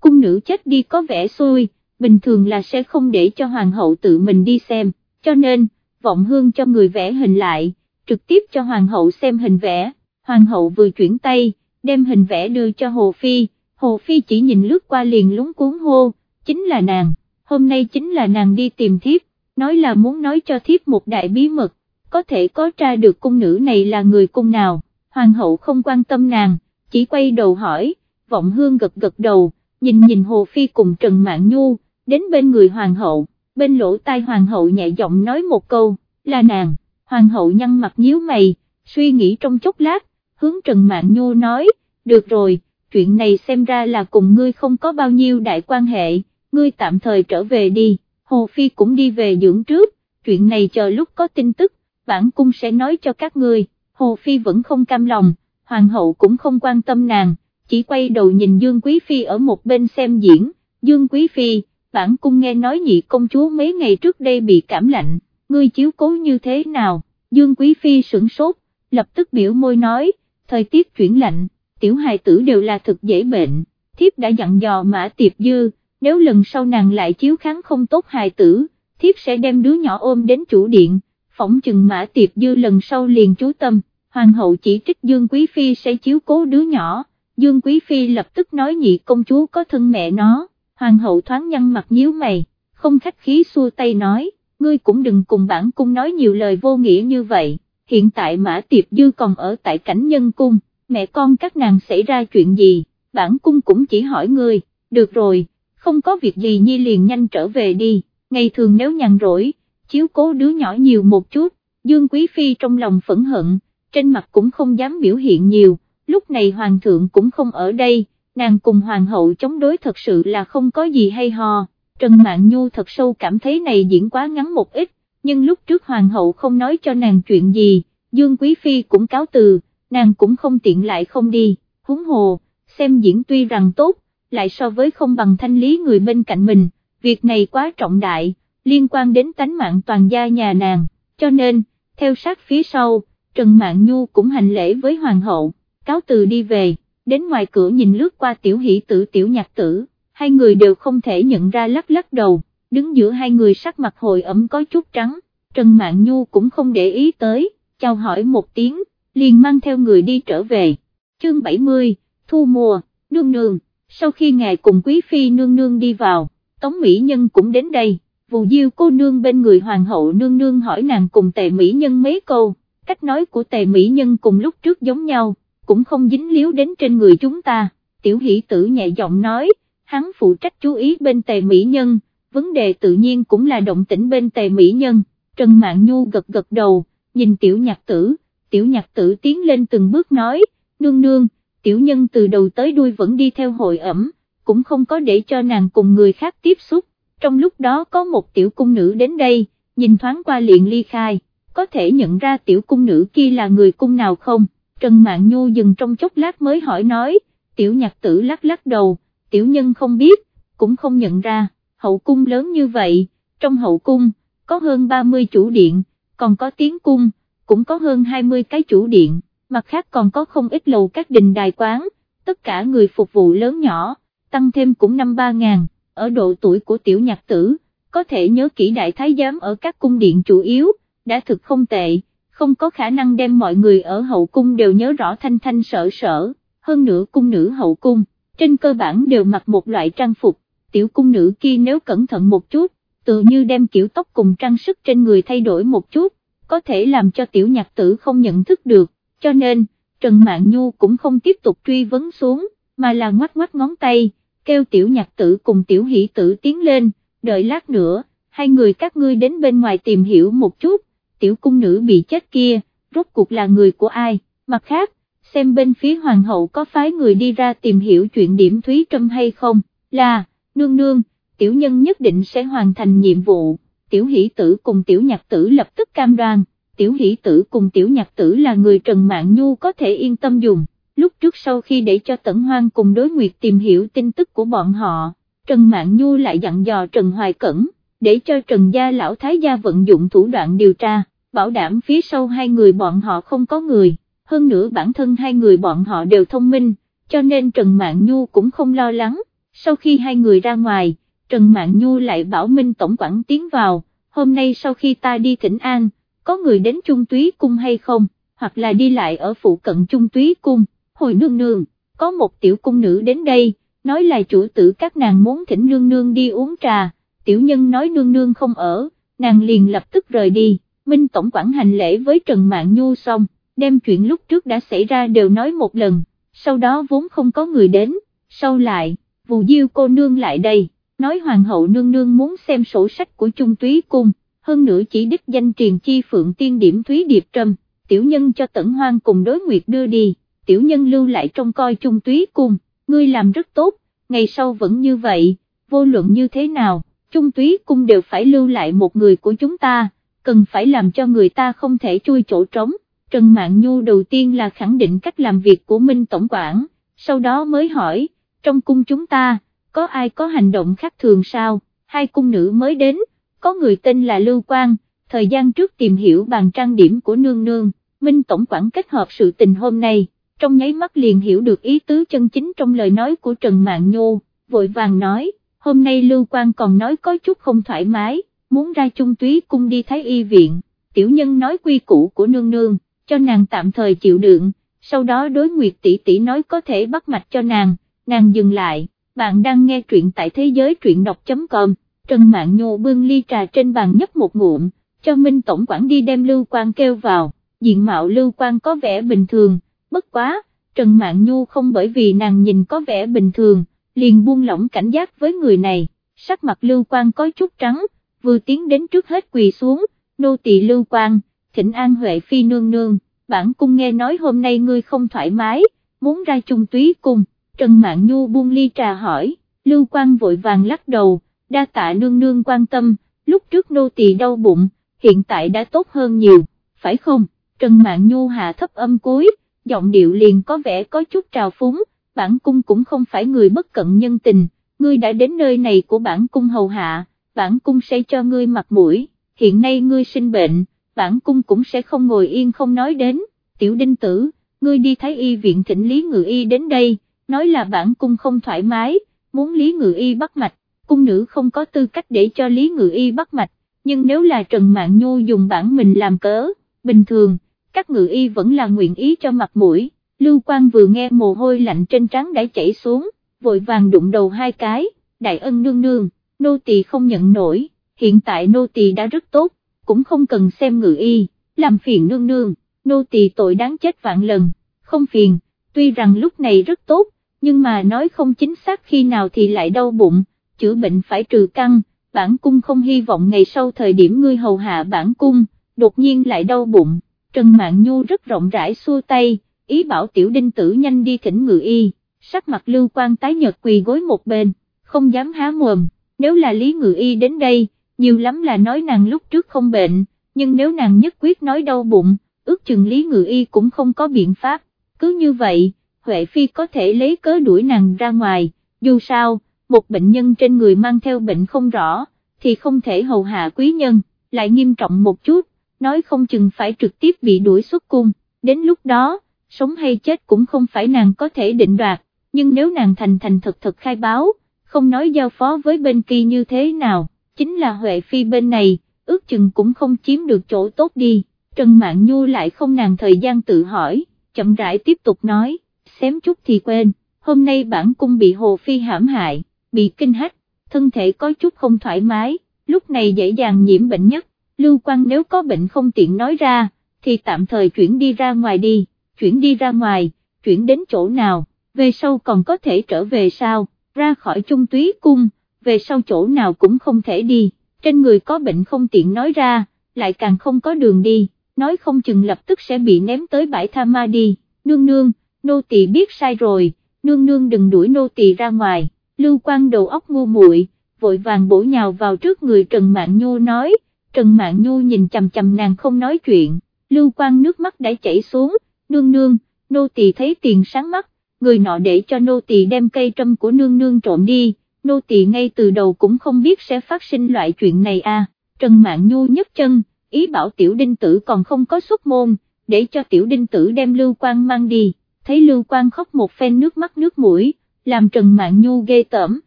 cung nữ chết đi có vẻ xui, bình thường là sẽ không để cho hoàng hậu tự mình đi xem, cho nên, vọng hương cho người vẽ hình lại, trực tiếp cho hoàng hậu xem hình vẽ, hoàng hậu vừa chuyển tay, đem hình vẽ đưa cho Hồ Phi, Hồ Phi chỉ nhìn lướt qua liền lúng cuốn hô, chính là nàng, hôm nay chính là nàng đi tìm thiếp, nói là muốn nói cho thiếp một đại bí mật, có thể có tra được cung nữ này là người cung nào, hoàng hậu không quan tâm nàng, chỉ quay đầu hỏi, vọng hương gật gật đầu, nhìn nhìn Hồ Phi cùng Trần Mạn Nhu, đến bên người hoàng hậu, bên lỗ tai hoàng hậu nhẹ giọng nói một câu, là nàng, hoàng hậu nhăn mặt nhíu mày, suy nghĩ trong chốc lát, hướng Trần Mạn Nhu nói, được rồi, chuyện này xem ra là cùng ngươi không có bao nhiêu đại quan hệ, ngươi tạm thời trở về đi, Hồ Phi cũng đi về dưỡng trước, chuyện này chờ lúc có tin tức, bản cung sẽ nói cho các ngươi, Hồ Phi vẫn không cam lòng, hoàng hậu cũng không quan tâm nàng, chỉ quay đầu nhìn Dương Quý Phi ở một bên xem diễn, Dương Quý Phi, bản cung nghe nói nhị công chúa mấy ngày trước đây bị cảm lạnh, ngươi chiếu cố như thế nào, Dương Quý Phi sửng sốt, lập tức biểu môi nói, thời tiết chuyển lạnh, tiểu hài tử đều là thực dễ bệnh, thiếp đã dặn dò mã tiệp dư, nếu lần sau nàng lại chiếu kháng không tốt hài tử, thiếp sẽ đem đứa nhỏ ôm đến chủ điện, phỏng chừng mã tiệp dư lần sau liền chú tâm, hoàng hậu chỉ trích Dương Quý Phi sẽ chiếu cố đứa nhỏ, Dương Quý Phi lập tức nói nhị công chúa có thân mẹ nó, hoàng hậu thoáng nhăn mặt nhíu mày, không khách khí xua tay nói, ngươi cũng đừng cùng bản cung nói nhiều lời vô nghĩa như vậy, hiện tại mã tiệp dư còn ở tại cảnh nhân cung, mẹ con các nàng xảy ra chuyện gì, bản cung cũng chỉ hỏi ngươi, được rồi, không có việc gì nhi liền nhanh trở về đi, ngày thường nếu nhàn rỗi, chiếu cố đứa nhỏ nhiều một chút, Dương Quý Phi trong lòng phẫn hận, trên mặt cũng không dám biểu hiện nhiều, lúc này Hoàng thượng cũng không ở đây, nàng cùng Hoàng hậu chống đối thật sự là không có gì hay ho, Trần mạng Nhu thật sâu cảm thấy này diễn quá ngắn một ít, nhưng lúc trước Hoàng hậu không nói cho nàng chuyện gì, Dương Quý Phi cũng cáo từ, nàng cũng không tiện lại không đi, huống hồ, xem diễn tuy rằng tốt, lại so với không bằng thanh lý người bên cạnh mình, việc này quá trọng đại, liên quan đến tánh mạng toàn gia nhà nàng, cho nên, theo sát phía sau, Trần Mạn Nhu cũng hành lễ với Hoàng hậu, cáo từ đi về, đến ngoài cửa nhìn lướt qua tiểu hỷ tử tiểu nhạc tử, hai người đều không thể nhận ra lắc lắc đầu, đứng giữa hai người sắc mặt hồi ẩm có chút trắng, Trần Mạn Nhu cũng không để ý tới, chào hỏi một tiếng, liền mang theo người đi trở về, chương 70, thu mùa, nương nương, sau khi ngài cùng quý phi nương nương đi vào, Tống Mỹ Nhân cũng đến đây, vù diêu cô nương bên người hoàng hậu nương nương hỏi nàng cùng tề Mỹ Nhân mấy câu, cách nói của tề Mỹ Nhân cùng lúc trước giống nhau, cũng không dính líu đến trên người chúng ta, tiểu hỷ tử nhẹ giọng nói, hắn phụ trách chú ý bên tề Mỹ Nhân, vấn đề tự nhiên cũng là động tĩnh bên tề Mỹ Nhân, Trần Mạn Nhu gật gật đầu, nhìn tiểu nhạc tử, tiểu nhạc tử tiến lên từng bước nói, nương nương, tiểu nhân từ đầu tới đuôi vẫn đi theo hội ẩm, cũng không có để cho nàng cùng người khác tiếp xúc, trong lúc đó có một tiểu cung nữ đến đây, nhìn thoáng qua liền ly khai, có thể nhận ra tiểu cung nữ kia là người cung nào không, Trần Mạn Nhu dừng trong chốc lát mới hỏi nói, tiểu nhạc tử lắc lắc đầu, tiểu nhân không biết, cũng không nhận ra, hậu cung lớn như vậy, trong hậu cung, có hơn 30 chủ điện, còn có tiếng cung, cũng có hơn 20 cái chủ điện, mặt khác còn có không ít lầu các đình đài quán, tất cả người phục vụ lớn nhỏ, tăng thêm cũng năm ba ngàn, ở độ tuổi của tiểu nhạc tử, có thể nhớ kỹ đại thái giám ở các cung điện chủ yếu, đã thực không tệ, không có khả năng đem mọi người ở hậu cung đều nhớ rõ thanh thanh sở sở, hơn nữa cung nữ hậu cung, trên cơ bản đều mặc một loại trang phục, tiểu cung nữ kia nếu cẩn thận một chút, tự như đem kiểu tóc cùng trang sức trên người thay đổi một chút, có thể làm cho tiểu nhạc tử không nhận thức được, cho nên, Trần Mạn Nhu cũng không tiếp tục truy vấn xuống, mà là ngoắt ngoắt ngón tay, kêu tiểu nhạc tử cùng tiểu hỷ tử tiến lên, đợi lát nữa, hai người các ngươi đến bên ngoài tìm hiểu một chút, tiểu cung nữ bị chết kia, rốt cuộc là người của ai, mặt khác, xem bên phía hoàng hậu có phái người đi ra tìm hiểu chuyện điểm Thúy Trâm hay không, là, nương nương, tiểu nhân nhất định sẽ hoàn thành nhiệm vụ, tiểu hỷ tử cùng tiểu nhạc tử lập tức cam đoan, tiểu hỷ tử cùng tiểu nhạc tử là người Trần Mạng Nhu có thể yên tâm dùng, lúc trước sau khi để cho Tẩn Hoang cùng đối nguyệt tìm hiểu tin tức của bọn họ, Trần Mạng Nhu lại dặn dò Trần Hoài Cẩn, để cho Trần Gia Lão Thái Gia vận dụng thủ đoạn điều tra, bảo đảm phía sau hai người bọn họ không có người, hơn nữa bản thân hai người bọn họ đều thông minh, cho nên Trần Mạng Nhu cũng không lo lắng, sau khi hai người ra ngoài, Trần Mạng Nhu lại bảo Minh Tổng quản tiến vào, hôm nay sau khi ta đi thỉnh an, có người đến Trung Túy Cung hay không, hoặc là đi lại ở phụ cận Trung Túy Cung, hồi nương nương, có một tiểu cung nữ đến đây, nói là chủ tử các nàng muốn thỉnh nương nương đi uống trà, tiểu nhân nói nương nương không ở, nàng liền lập tức rời đi, Minh Tổng quản hành lễ với Trần mạng Nhu xong, đem chuyện lúc trước đã xảy ra đều nói một lần, sau đó vốn không có người đến, sau lại, Vù Diêu cô nương lại đây, nói Hoàng hậu nương nương muốn xem sổ sách của Trung Túy Cung, hơn nữa chỉ đích danh truyền chi phượng tiên điểm Thúy Điệp Trâm, tiểu nhân cho Tẩn Hoang cùng đối nguyệt đưa đi, tiểu nhân lưu lại trong coi Trung Túy Cung, ngươi làm rất tốt, ngày sau vẫn như vậy, vô luận như thế nào, Trung Túy Cung đều phải lưu lại một người của chúng ta, cần phải làm cho người ta không thể chui chỗ trống. Trần mạng Nhu đầu tiên là khẳng định cách làm việc của Minh Tổng quản, sau đó mới hỏi, trong cung chúng ta, có ai có hành động khác thường sao, hai cung nữ mới đến, có người tên là Lưu Quang, thời gian trước tìm hiểu bàn trang điểm của nương nương, Minh Tổng quản kết hợp sự tình hôm nay, trong nháy mắt liền hiểu được ý tứ chân chính trong lời nói của Trần Mạn Nhô, vội vàng nói, hôm nay Lưu Quang còn nói có chút không thoải mái, muốn ra trung túy cung đi thái y viện, tiểu nhân nói quy củ của nương nương, cho nàng tạm thời chịu đựng, sau đó đối nguyệt tỷ tỷ nói có thể bắt mạch cho nàng, nàng dừng lại, bạn đang nghe truyện tại thế giới truyện đọc.com, Trần Mạn Nhô bưng ly trà trên bàn nhấp một ngụm, cho Minh Tổng quản đi đem Lưu Quang kêu vào, diện mạo Lưu Quang có vẻ bình thường, bất quá, Trần Mạn Nhu không bởi vì nàng nhìn có vẻ bình thường, liền buông lỏng cảnh giác với người này, sắc mặt Lưu Quang có chút trắng, vừa tiến đến trước hết quỳ xuống, nô tỳ Lưu Quang, thỉnh an Huệ Phi nương nương, bản cung nghe nói hôm nay ngươi không thoải mái, muốn ra chung túy cùng. Trần Mạn Nhu buông ly trà hỏi, Lưu Quang vội vàng lắc đầu, đa tạ nương nương quan tâm, lúc trước nô tỳ đau bụng, hiện tại đã tốt hơn nhiều, phải không? Trần Mạn Nhu hạ thấp âm cuối, giọng điệu liền có vẻ có chút trào phúng, bản cung cũng không phải người bất cận nhân tình, ngươi đã đến nơi này của bản cung hầu hạ, bản cung sẽ cho ngươi mặt mũi, hiện nay ngươi sinh bệnh, bản cung cũng sẽ không ngồi yên không nói đến, tiểu đinh tử, ngươi đi thái y viện thỉnh Lý Ngự Y đến đây, nói là bản cung không thoải mái, muốn Lý Ngự Y bắt mạch, cung nữ không có tư cách để cho Lý Ngự Y bắt mạch, nhưng nếu là Trần Mạn Nhu dùng bản mình làm cớ, bình thường, các ngự y vẫn là nguyện ý cho mặt mũi, Lưu Quang vừa nghe mồ hôi lạnh trên trán đã chảy xuống, vội vàng đụng đầu hai cái, đại ân nương nương, nô tỳ không nhận nổi, hiện tại nô tỳ đã rất tốt, cũng không cần xem ngự y, làm phiền nương nương, nô tỳ tội đáng chết vạn lần, không phiền, tuy rằng lúc này rất tốt, nhưng mà nói không chính xác khi nào thì lại đau bụng, chữa bệnh phải trừ căng, bản cung không hy vọng ngày sau thời điểm ngươi hầu hạ bản cung, đột nhiên lại đau bụng, Trần Mạn Nhu rất rộng rãi xua tay, ý bảo tiểu đinh tử nhanh đi thỉnh ngự y, sắc mặt lưu quan tái nhật quỳ gối một bên, không dám há mồm, nếu là lý ngự y đến đây, nhiều lắm là nói nàng lúc trước không bệnh, nhưng nếu nàng nhất quyết nói đau bụng, ước chừng lý ngự y cũng không có biện pháp, cứ như vậy, Huệ Phi có thể lấy cớ đuổi nàng ra ngoài, dù sao, một bệnh nhân trên người mang theo bệnh không rõ, thì không thể hầu hạ quý nhân, lại nghiêm trọng một chút, nói không chừng phải trực tiếp bị đuổi xuất cung, đến lúc đó, sống hay chết cũng không phải nàng có thể định đoạt, nhưng nếu nàng thành thành thật thật khai báo, không nói giao phó với bên kia như thế nào, chính là Huệ Phi bên này, ước chừng cũng không chiếm được chỗ tốt đi, Trần Mạn Nhu lại không nàng thời gian tự hỏi, chậm rãi tiếp tục nói, xém chút thì quên, hôm nay bản cung bị Hồ Phi hãm hại, bị kinh hách, thân thể có chút không thoải mái, lúc này dễ dàng nhiễm bệnh nhất, Lưu Quang nếu có bệnh không tiện nói ra, thì tạm thời chuyển đi ra ngoài đi, chuyển đi ra ngoài, chuyển đến chỗ nào, về sau còn có thể trở về sao, ra khỏi trung túy cung, về sau chỗ nào cũng không thể đi, trên người có bệnh không tiện nói ra, lại càng không có đường đi, nói không chừng lập tức sẽ bị ném tới bãi tha ma đi, nương nương, nô tỳ biết sai rồi, nương nương đừng đuổi nô tỳ ra ngoài, lưu Quang đầu óc ngu muội vội vàng bổ nhào vào trước người Trần Mạn Nhu nói, Trần Mạn Nhu nhìn chầm chầm nàng không nói chuyện, lưu Quang nước mắt đã chảy xuống, nương nương, nô tỳ thấy tiền sáng mắt, người nọ để cho nô tỳ đem cây trâm của nương nương trộm đi, nô tỳ ngay từ đầu cũng không biết sẽ phát sinh loại chuyện này à, Trần Mạn Nhu nhấc chân, ý bảo tiểu đinh tử còn không có xuất môn, để cho tiểu đinh tử đem lưu Quang mang đi, thấy lưu Quang khóc một phen nước mắt nước mũi, làm Trần Mạn Nhu ghê tởm,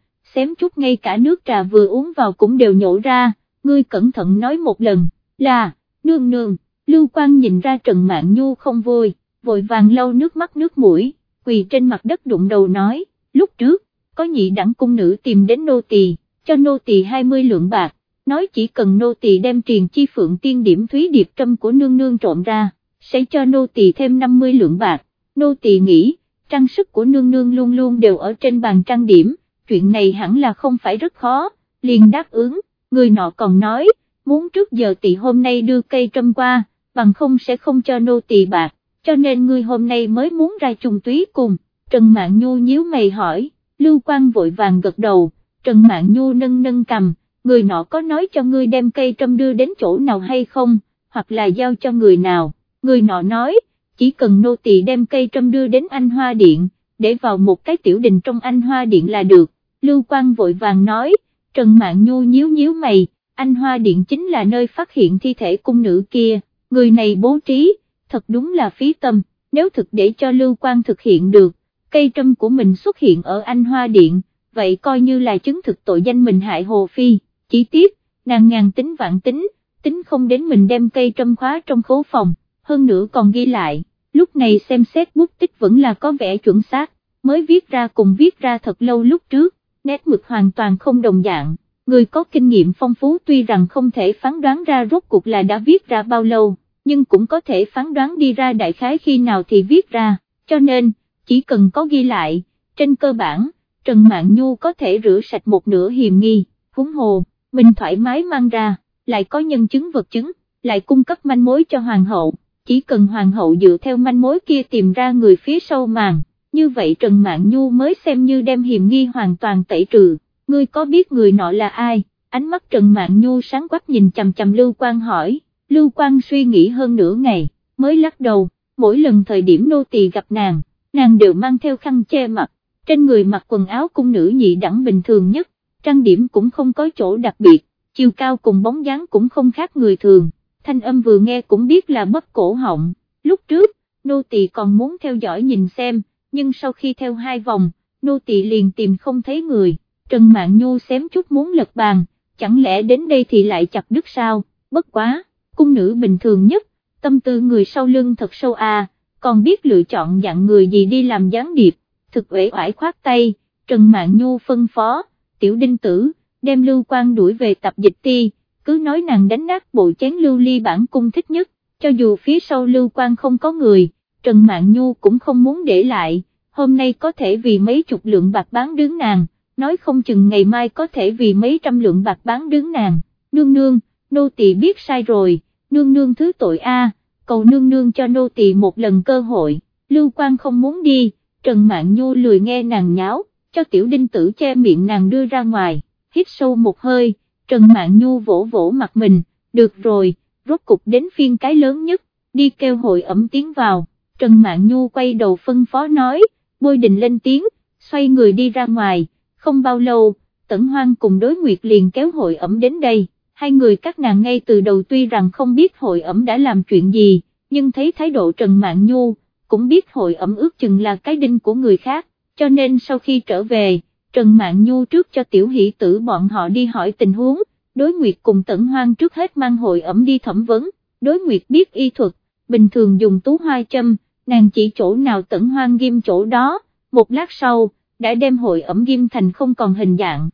xém chút ngay cả nước trà vừa uống vào cũng đều nhổ ra, ngươi cẩn thận nói một lần, là, nương nương, lưu Quang nhìn ra Trần Mạn Nhu không vui, vội vàng lau nước mắt nước mũi, quỳ trên mặt đất đụng đầu nói, lúc trước, có nhị đẳng cung nữ tìm đến nô tỳ, cho nô tỳ 20 lượng bạc, nói chỉ cần nô tỳ đem triền chi phượng tiên điểm thúy điệp trâm của nương nương trộm ra, sẽ cho nô tỳ thêm 50 lượng bạc, nô tỳ nghĩ, trang sức của nương nương luôn luôn đều ở trên bàn trang điểm, chuyện này hẳn là không phải rất khó, liền đáp ứng, người nọ còn nói, muốn trước giờ tỷ hôm nay đưa cây trâm qua, bằng không sẽ không cho nô tỳ bạc, cho nên ngươi hôm nay mới muốn ra trùng túy cùng, Trần mạng Nhu nhíu mày hỏi, Lưu Quang vội vàng gật đầu, Trần mạng Nhu nâng nâng cầm, người nọ có nói cho ngươi đem cây trâm đưa đến chỗ nào hay không, hoặc là giao cho người nào, người nọ nói, chỉ cần nô tỳ đem cây trâm đưa đến anh Hoa Điện, để vào một cái tiểu đình trong anh Hoa Điện là được, Lưu Quang vội vàng nói, Trần Mạn Nhu nhíu nhíu mày, anh Hoa Điện chính là nơi phát hiện thi thể cung nữ kia, người này bố trí, thật đúng là phí tâm, nếu thực để cho Lưu Quang thực hiện được, cây trâm của mình xuất hiện ở anh Hoa Điện, vậy coi như là chứng thực tội danh mình hại Hồ Phi, chỉ tiếc, nàng ngàn tính vạn tính, tính không đến mình đem cây trâm khóa trong khố phòng, hơn nữa còn ghi lại, lúc này xem xét bút tích vẫn là có vẻ chuẩn xác, mới viết ra cùng viết ra thật lâu lúc trước, nét mực hoàn toàn không đồng dạng, người có kinh nghiệm phong phú tuy rằng không thể phán đoán ra rốt cuộc là đã viết ra bao lâu, nhưng cũng có thể phán đoán đi ra đại khái khi nào thì viết ra, cho nên, chỉ cần có ghi lại, trên cơ bản, Trần mạng Nhu có thể rửa sạch một nửa hiềm nghi, húng hồ, mình thoải mái mang ra, lại có nhân chứng vật chứng, lại cung cấp manh mối cho hoàng hậu, chỉ cần hoàng hậu dựa theo manh mối kia tìm ra người phía sau màn, như vậy Trần Mạn Nhu mới xem như đem hiểm nghi hoàn toàn tẩy trừ, ngươi có biết người nọ là ai, ánh mắt Trần Mạn Nhu sáng quắc nhìn chầm chầm Lưu Quang hỏi, Lưu Quang suy nghĩ hơn nửa ngày, mới lắc đầu, mỗi lần thời điểm nô tỳ gặp nàng, nàng đều mang theo khăn che mặt, trên người mặc quần áo cung nữ nhị đẳng bình thường nhất, trang điểm cũng không có chỗ đặc biệt, chiều cao cùng bóng dáng cũng không khác người thường, thanh âm vừa nghe cũng biết là mất cổ họng, lúc trước, nô tỳ còn muốn theo dõi nhìn xem, nhưng sau khi theo hai vòng, nô tỳ liền tìm không thấy người, Trần Mạn Nhu xém chút muốn lật bàn, chẳng lẽ đến đây thì lại chặt đứt sao, bất quá, cung nữ bình thường nhất, tâm tư người sau lưng thật sâu à, còn biết lựa chọn dạng người gì đi làm gián điệp, thực uể oải khoát tay, Trần Mạn Nhu phân phó, tiểu đinh tử, đem lưu quan đuổi về tập dịch ti, cứ nói nàng đánh nát bộ chén lưu ly bản cung thích nhất, cho dù phía sau lưu quan không có người, Trần mạng Nhu cũng không muốn để lại, hôm nay có thể vì mấy chục lượng bạc bán đứng nàng, nói không chừng ngày mai có thể vì mấy trăm lượng bạc bán đứng nàng, nương nương, nô tỳ biết sai rồi, nương nương thứ tội a, cầu nương nương cho nô tỳ một lần cơ hội, lưu quan không muốn đi, Trần mạng Nhu lười nghe nàng nháo, cho tiểu đinh tử che miệng nàng đưa ra ngoài, hít sâu một hơi, Trần Mạn Nhu vỗ vỗ mặt mình, được rồi, rốt cục đến phiên cái lớn nhất, đi kêu hội ẩm tiến vào, Trần Mạn Nhu quay đầu phân phó nói, bôi đình lên tiếng, xoay người đi ra ngoài, không bao lâu, Tẩn Hoang cùng đối nguyệt liền kéo hội ẩm đến đây, hai người các nàng ngay từ đầu tuy rằng không biết hội ẩm đã làm chuyện gì, nhưng thấy thái độ Trần Mạn Nhu, cũng biết hội ẩm ước chừng là cái đinh của người khác, cho nên sau khi trở về, Trần Mạn Nhu trước cho tiểu hỷ tử bọn họ đi hỏi tình huống, đối nguyệt cùng tẩn hoang trước hết mang hội ẩm đi thẩm vấn, đối nguyệt biết y thuật, bình thường dùng tú hoa châm, nàng chỉ chỗ nào tẩn hoang ghim chỗ đó, một lát sau, đã đem hội ẩm ghim thành không còn hình dạng.